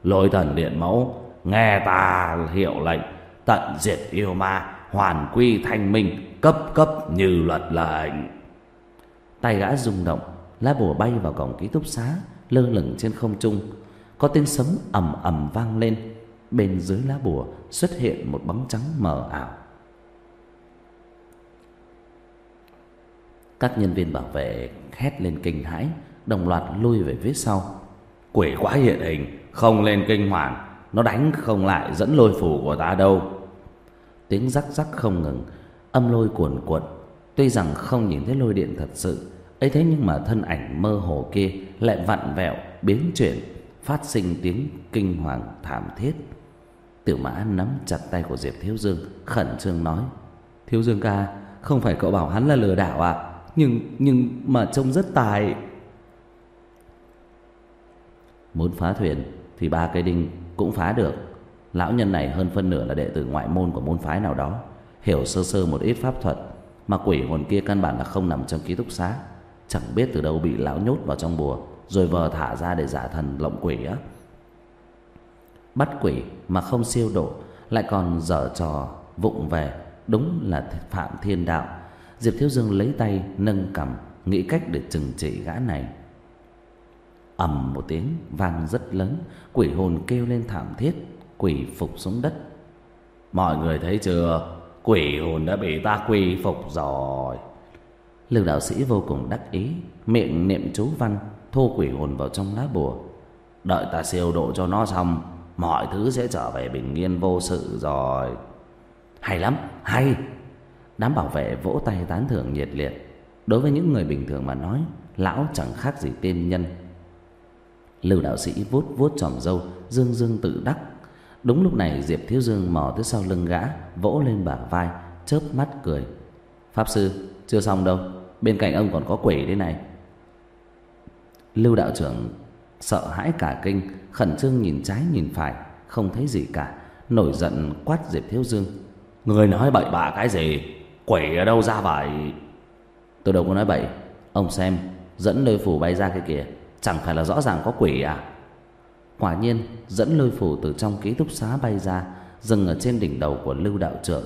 Lôi thần điện mẫu, nghe ta hiệu lệnh tận diệt yêu ma, hoàn quy thanh minh, cấp cấp như luật lệnh. Tay gã rung động, lá bùa bay vào cổng ký túc xá, lơ lửng trên không trung. Có tiếng sấm ầm ầm vang lên. Bên dưới lá bùa xuất hiện một bóng trắng mờ ảo. Các nhân viên bảo vệ hét lên kinh hãi, đồng loạt lui về phía sau. Quỷ quá hiện hình, không lên kinh hoàng, nó đánh không lại dẫn lôi phủ của ta đâu tiếng rắc rắc không ngừng, âm lôi cuồn cuộn. Tuy rằng không nhìn thấy lôi điện thật sự, ấy thế nhưng mà thân ảnh mơ hồ kia lại vặn vẹo, biến chuyển, phát sinh tiếng kinh hoàng thảm thiết. Tiểu mã nắm chặt tay của diệp thiếu dương, khẩn trương nói, thiếu dương ca, không phải cậu bảo hắn là lừa đảo à? Nhưng nhưng mà trông rất tài. Muốn phá thuyền thì ba cây đinh cũng phá được lão nhân này hơn phân nửa là đệ tử ngoại môn của môn phái nào đó. Hiểu sơ sơ một ít pháp thuật, mà quỷ hồn kia căn bản là không nằm trong ký túc xá. Chẳng biết từ đâu bị lão nhốt vào trong bùa, rồi vờ thả ra để giả thần lộng quỷ á. Bắt quỷ mà không siêu độ, lại còn dở trò, vụng về. Đúng là phạm thiên đạo. Diệp thiếu dương lấy tay, nâng cằm nghĩ cách để trừng trị gã này. Ầm một tiếng, vang rất lớn. Quỷ hồn kêu lên thảm thiết quỷ phục xuống đất. Mọi người thấy chưa? Quỷ hồn đã bị ta quy phục rồi. Lưu đạo sĩ vô cùng đắc ý, miệng niệm chú văn, thu quỷ hồn vào trong lá bùa. Đợi ta siêu độ cho nó xong, mọi thứ sẽ trở về bình yên vô sự rồi. Hay lắm, hay! Đám bảo vệ vỗ tay tán thưởng nhiệt liệt. Đối với những người bình thường mà nói, lão chẳng khác gì tiên nhân. Lưu đạo sĩ vuốt vuốt tròm râu, dương dương tự đắc đúng lúc này, diệp thiếu dương mò tới sau lưng gã, vỗ lên bả vai, chớp mắt cười. Pháp sư, chưa xong đâu, bên cạnh ông còn có quỷ đây này. Lưu đạo trưởng sợ hãi cả kinh, khẩn trương nhìn trái nhìn phải, không thấy gì cả, nổi giận quát diệp thiếu dương. Người nói bậy bạ cái gì? Quỷ ở đâu ra vậy? Tôi đâu có nói bậy. Ông xem, dẫn lôi phủ bay ra kia kìa chẳng phải là rõ ràng có quỷ à? Quả nhiên, dẫn lôi phủ từ trong ký túc xá bay ra, dừng ở trên đỉnh đầu của lưu đạo trưởng.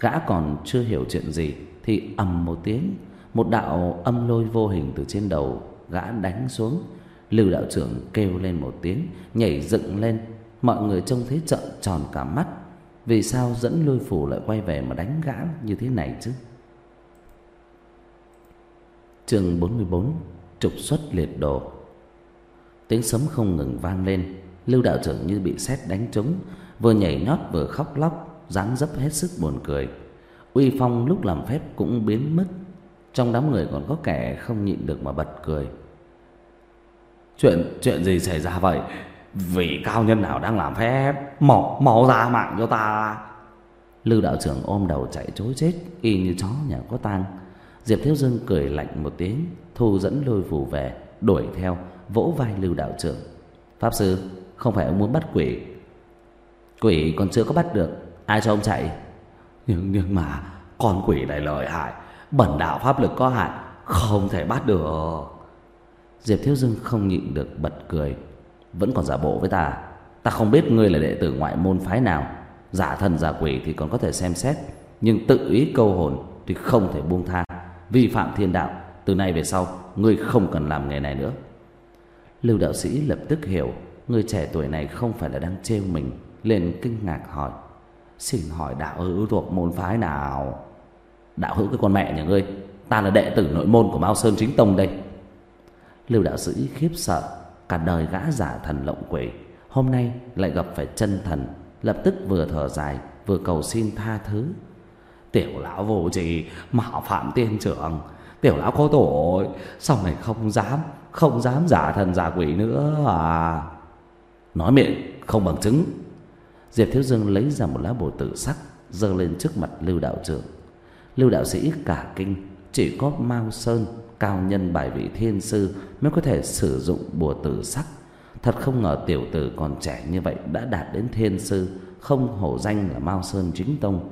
Gã còn chưa hiểu chuyện gì thì ầm một tiếng, một đạo âm lôi vô hình từ trên đầu gã đánh xuống. Lưu đạo trưởng kêu lên một tiếng, nhảy dựng lên. Mọi người trông thấy trợn tròn cả mắt. Vì sao dẫn lôi phủ lại quay về mà đánh gã như thế này chứ? Chương 44 trục xuất liệt đồ tiếng sấm không ngừng vang lên. Lưu đạo trưởng như bị sét đánh trúng vừa nhảy nhót vừa khóc lóc dáng dấp hết sức buồn cười. Uy phong lúc làm phép cũng biến mất. Trong đám người còn có kẻ không nhịn được mà bật cười. Chuyện chuyện gì xảy ra vậy? Vị cao nhân nào đang làm phép? Mau mau ra mạng cho ta. Lưu đạo trưởng ôm đầu chạy trối chết y như chó nhà có tang. Diệp thiếu dương cười lạnh một tiếng thu dẫn lôi phù về đuổi theo vỗ vai lưu đạo trưởng. Pháp sư, không phải ông muốn bắt quỷ. Quỷ còn chưa có bắt được, ai cho ông chạy? Nhưng nhưng mà con quỷ này lợi hại, bẩn đạo pháp lực có hạn không thể bắt được. Diệp thiếu dương không nhịn được bật cười. Vẫn còn giả bộ với ta. Ta không biết ngươi là đệ tử ngoại môn phái nào. Giả thần giả quỷ thì còn có thể xem xét, nhưng tự ý câu hồn thì không thể buông tha. Vi phạm thiên đạo, từ nay về sau, ngươi không cần làm nghề này nữa lưu đạo sĩ lập tức hiểu, người trẻ tuổi này không phải là đang trêu mình, liền kinh ngạc hỏi. Xin hỏi đạo hữu thuộc môn phái nào? Đạo hữu cái con mẹ nhà ngươi, ta là đệ tử nội môn của mao sơn chính tông đây. Lưu đạo sĩ khiếp sợ, cả đời gã giả thần lộng quỷ, hôm nay lại gặp phải chân thần, lập tức vừa thở dài, vừa cầu xin tha thứ. Tiểu lão vô trì, mạo phạm tiên trưởng, tiểu lão có tội sau này không dám không dám giả thần giả quỷ nữa à. Nói miệng, không bằng chứng. Diệp thiếu dương lấy ra một lá bùa tử sắc giơ lên trước mặt lưu đạo trưởng. Lưu đạo sĩ cả kinh, chỉ có mao sơn, cao nhân bài vị thiên sư, mới có thể sử dụng bùa tử sắc. Thật không ngờ tiểu tử còn trẻ như vậy đã đạt đến thiên sư, không hổ danh là mao sơn chính tông.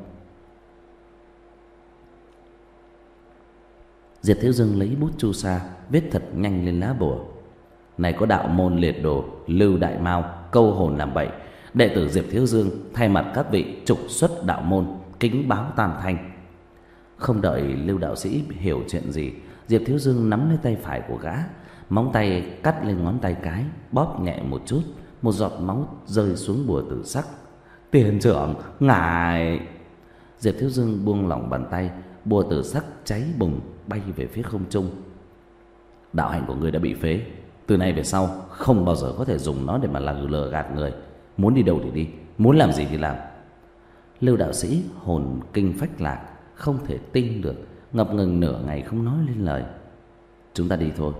Diệp thiếu dương lấy bút chu sa, viết thật nhanh lên lá bùa. Này có đạo môn liệt đồ, lưu đại mao, câu hồn làm bậy. Đệ tử diệp thiếu dương thay mặt các vị trục xuất đạo môn, kính báo tam thanh. Không đợi lưu đạo sĩ hiểu chuyện gì, diệp thiếu dương nắm lấy tay phải của gã, móng tay cắt lên ngón tay cái, bóp nhẹ một chút, một giọt máu rơi xuống bùa tử sắc. Tiền trưởng, ngài! Diệp thiếu dương buông lỏng bàn tay, bùa tử sắc cháy bùng bay về phía không trung. Đạo hạnh của ngươi đã bị phế. Từ nay về sau, không bao giờ có thể dùng nó để mà làm lừa gạt người. Muốn đi đâu thì đi, muốn làm gì thì làm. Lưu đạo sĩ hồn kinh phách lạc, không thể tin được, ngập ngừng nửa ngày không nói lên lời. Chúng ta đi thôi.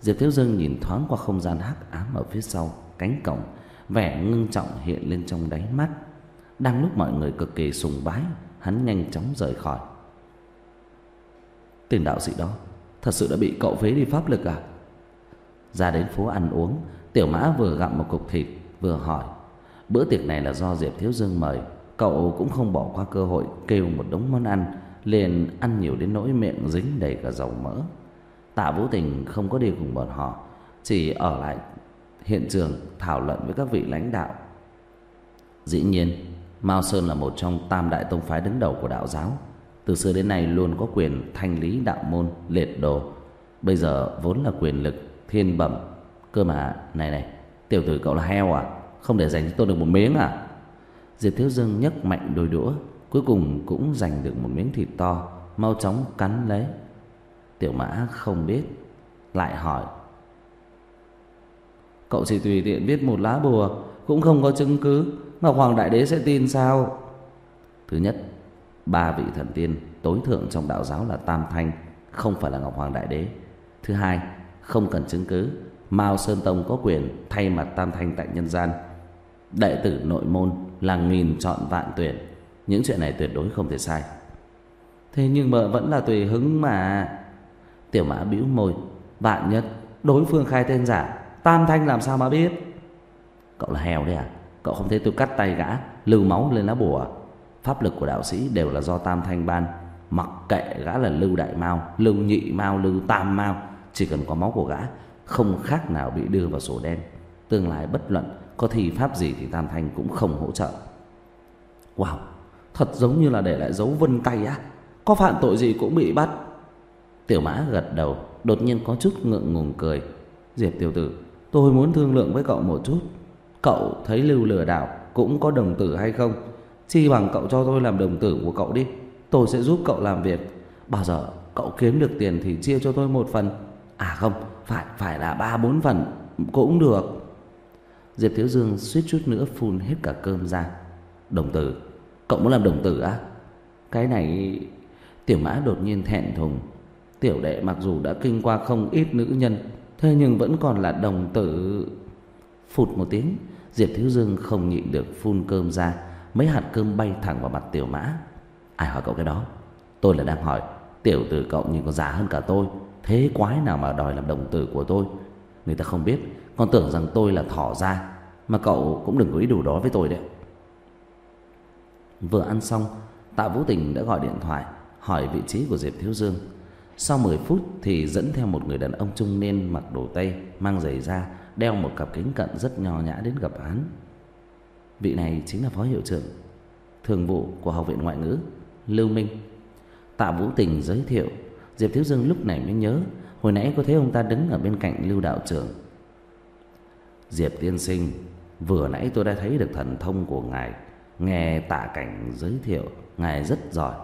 Diệp thiếu dương nhìn thoáng qua không gian hắc ám ở phía sau, cánh cổng, vẻ ngưng trọng hiện lên trong đáy mắt. Đang lúc mọi người cực kỳ sùng bái, hắn nhanh chóng rời khỏi tên đạo sĩ đó. Thật sự đã bị cậu phế đi pháp lực à? Ra đến phố ăn uống, tiểu mã vừa gặm một cục thịt, vừa hỏi. Bữa tiệc này là do diệp thiếu dương mời. Cậu cũng không bỏ qua cơ hội kêu một đống món ăn, liền ăn nhiều đến nỗi miệng dính đầy cả dầu mỡ. Tạ vũ tình không có đi cùng bọn họ, chỉ ở lại hiện trường thảo luận với các vị lãnh đạo. Dĩ nhiên, mao sơn là một trong tam đại tông phái đứng đầu của đạo giáo từ xưa đến nay luôn có quyền thanh lý đạo môn liệt đồ. Bây giờ vốn là quyền lực thiên bẩm. Cơ mà, này này, tiểu tử cậu là heo à? Không để dành cho tôi được một miếng à? Diệp thiếu dương nhấc mạnh đôi đũa, cuối cùng cũng giành được một miếng thịt to, mau chóng cắn lấy. Tiểu mã không biết, lại hỏi. Cậu chỉ tùy tiện viết một lá bùa, cũng không có chứng cứ ngọc hoàng đại đế sẽ tin sao? Thứ nhất ba vị thần tiên tối thượng trong đạo giáo là tam thanh, không phải là ngọc hoàng đại đế. Thứ hai, không cần chứng cứ, mao sơn tông có quyền thay mặt tam thanh tại nhân gian. Đệ tử nội môn là nghìn chọn vạn tuyển. Những chuyện này tuyệt đối không thể sai. Thế nhưng mà vẫn là tùy hứng mà. Tiểu mã bĩu môi, vạn nhất đối phương khai tên giả, tam thanh làm sao mà biết? Cậu là heo đấy à? Cậu không thấy tôi cắt tay gã, lưu máu lên lá bùa à? Pháp lực của đạo sĩ đều là do tam thanh ban. Mặc kệ gã là lưu đại mao, lưu nhị mao, lưu tam mao, chỉ cần có máu của gã, không khác nào bị đưa vào sổ đen. Tương lai bất luận có thi pháp gì thì tam thanh cũng không hỗ trợ. Wow, thật giống như là để lại dấu vân tay á. Có phạm tội gì cũng bị bắt. Tiểu mã gật đầu, đột nhiên có chút ngượng ngùng cười. Diệp tiểu tử, tôi muốn thương lượng với cậu một chút. Cậu thấy lưu lừa đảo cũng có đồng tử hay không? Chi bằng cậu cho tôi làm đồng tử của cậu đi, tôi sẽ giúp cậu làm việc. Bao giờ cậu kiếm được tiền thì chia cho tôi một phần. À không, phải phải là ba bốn phần cũng được. Diệp thiếu dương suýt chút nữa phun hết cả cơm ra. Đồng tử, cậu muốn làm đồng tử á? Cái này, tiểu mã đột nhiên thẹn thùng. Tiểu đệ mặc dù đã kinh qua không ít nữ nhân, thế nhưng vẫn còn là đồng tử. Phụt một tiếng, diệp thiếu dương không nhịn được phun cơm ra mấy hạt cơm bay thẳng vào mặt tiểu mã. Ai hỏi cậu cái đó? Tôi là đang hỏi. Tiểu tử cậu nhìn còn già hơn cả tôi. Thế quái nào mà đòi làm đồng tử của tôi? Người ta không biết. Còn tưởng rằng tôi là thỏ ra mà cậu cũng đừng có ý đồ đó với tôi đấy. Vừa ăn xong, tạ vũ tình đã gọi điện thoại, hỏi vị trí của diệp thiếu dương. Sau 10 phút thì dẫn theo một người đàn ông trung niên mặc đồ tây, mang giày da, đeo một cặp kính cận rất nho nhã đến gặp hắn vị này chính là phó hiệu trưởng thường vụ của học viện ngoại ngữ, lưu minh. Tạ vũ tình giới thiệu, diệp thiếu dương lúc này mới nhớ, hồi nãy có thấy ông ta đứng ở bên cạnh lưu đạo trưởng. Diệp tiên sinh, vừa nãy tôi đã thấy được thần thông của ngài, nghe tạ cảnh giới thiệu, ngài rất giỏi.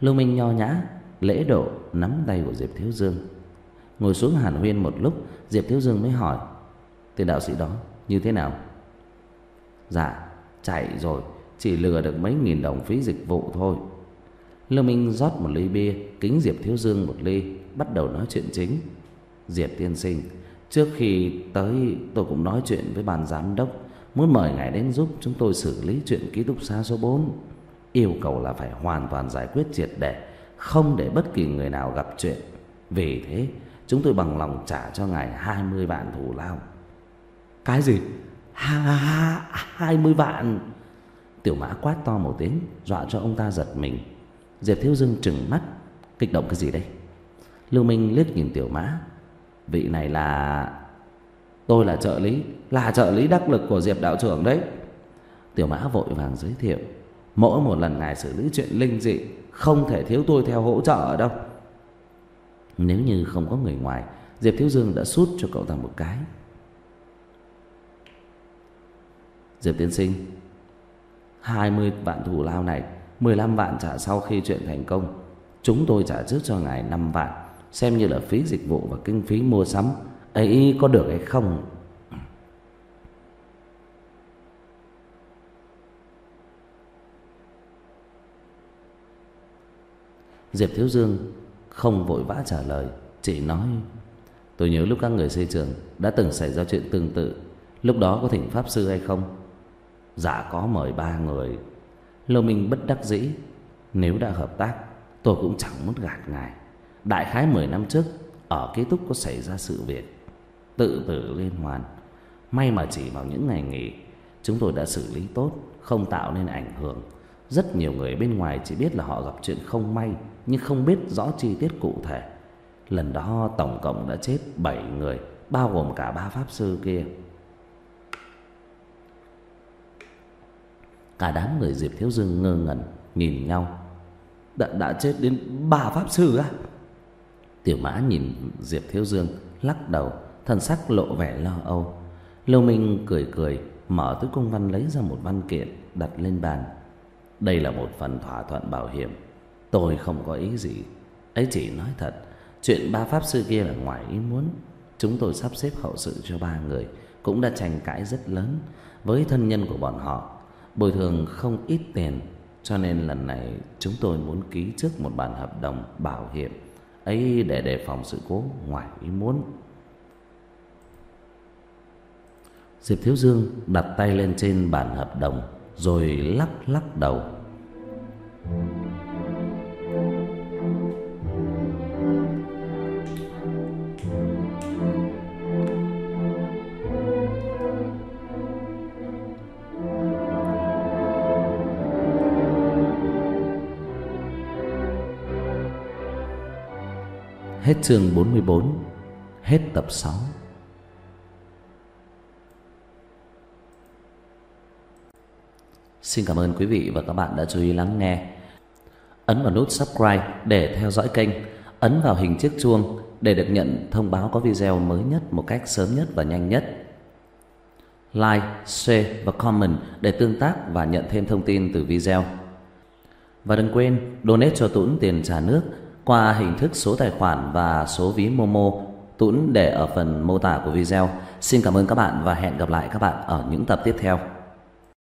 Lưu minh nho nhã, lễ độ nắm tay của diệp thiếu dương. Ngồi xuống hàn huyên một lúc, diệp thiếu dương mới hỏi, tên đạo sĩ đó như thế nào? Dạ chạy rồi chỉ lừa được mấy nghìn đồng phí dịch vụ thôi Lương minh rót một ly bia kính diệp thiếu dương một ly bắt đầu nói chuyện chính diệp tiên sinh trước khi tới tôi cũng nói chuyện với ban giám đốc muốn mời ngài đến giúp chúng tôi xử lý chuyện ký túc xá số 4. Yêu cầu là phải hoàn toàn giải quyết triệt để, không để bất kỳ người nào gặp chuyện. Vì thế, chúng tôi bằng lòng trả cho ngài 20 vạn thù lao. Cái gì? Ha ha, 20 vạn. Tiểu Mã quát to một tiếng, dọa cho ông ta giật mình. Diệp Thiếu Dương trừng mắt, kích động cái gì đây? Lưu Minh liếc nhìn Tiểu Mã, vị này là tôi là trợ lý, là trợ lý đắc lực của Diệp đạo trưởng đấy. Tiểu Mã vội vàng giới thiệu, mỗi một lần ngài xử lý chuyện linh dị, không thể thiếu tôi theo hỗ trợ ở đâu. Nếu như không có người ngoài, Diệp Thiếu Dương đã sút cho cậu ta một cái. Diệp tiên sinh, 20 vạn thù lao này, 15 vạn trả sau khi chuyện thành công. Chúng tôi trả trước cho ngài 5 vạn, xem như là phí dịch vụ và kinh phí mua sắm. Ấy có được hay không? Diệp Thiếu Dương không vội vã trả lời, chỉ nói Tôi nhớ lúc các người xây trường đã từng xảy ra chuyện tương tự, lúc đó có thỉnh pháp sư hay không? Dạ có mời ba người. Lô Minh bất đắc dĩ, nếu đã hợp tác, tôi cũng chẳng muốn gạt ngài. Đại khái 10 năm trước, ở ký túc có xảy ra sự việc tự tử liên hoàn. May mà chỉ vào những ngày nghỉ, chúng tôi đã xử lý tốt, không tạo nên ảnh hưởng. Rất nhiều người bên ngoài chỉ biết là họ gặp chuyện không may, nhưng không biết rõ chi tiết cụ thể. Lần đó tổng cộng đã chết 7 người, bao gồm cả ba pháp sư kia. Cả đám người Diệp Thiếu Dương ngơ ngẩn nhìn nhau. Đã, đã chết đến ba pháp sư á? Tiểu Mã nhìn Diệp Thiếu Dương lắc đầu, thần sắc lộ vẻ lo âu. Lưu Minh cười cười, mở túi công văn lấy ra một văn kiện đặt lên bàn. Đây là một phần thỏa thuận bảo hiểm, tôi không có ý gì. Ấy chỉ nói thật, chuyện ba pháp sư kia là ngoài ý muốn. Chúng tôi sắp xếp hậu sự cho ba người, cũng đã tranh cãi rất lớn với thân nhân của bọn họ. Bồi thường không ít tiền, cho nên lần này chúng tôi muốn ký trước một bản hợp đồng bảo hiểm ấy để đề phòng sự cố ngoài ý muốn. Diệp Thiếu Dương đặt tay lên trên bản hợp đồng rồi lắc lắc đầu. Hết chương 44, hết tập 6. Xin cảm ơn quý vị và các bạn đã chú ý lắng nghe. Ấn vào nút subscribe để theo dõi kênh, ấn vào hình chiếc chuông để được nhận thông báo có video mới nhất một cách sớm nhất và nhanh nhất. Like, share và comment để tương tác và nhận thêm thông tin từ video. Và đừng quên donate cho Tũng tiền trả nước qua hình thức số tài khoản và số ví Momo, Tuấn để ở phần mô tả của video. Xin cảm ơn các bạn và hẹn gặp lại các bạn ở những tập tiếp theo.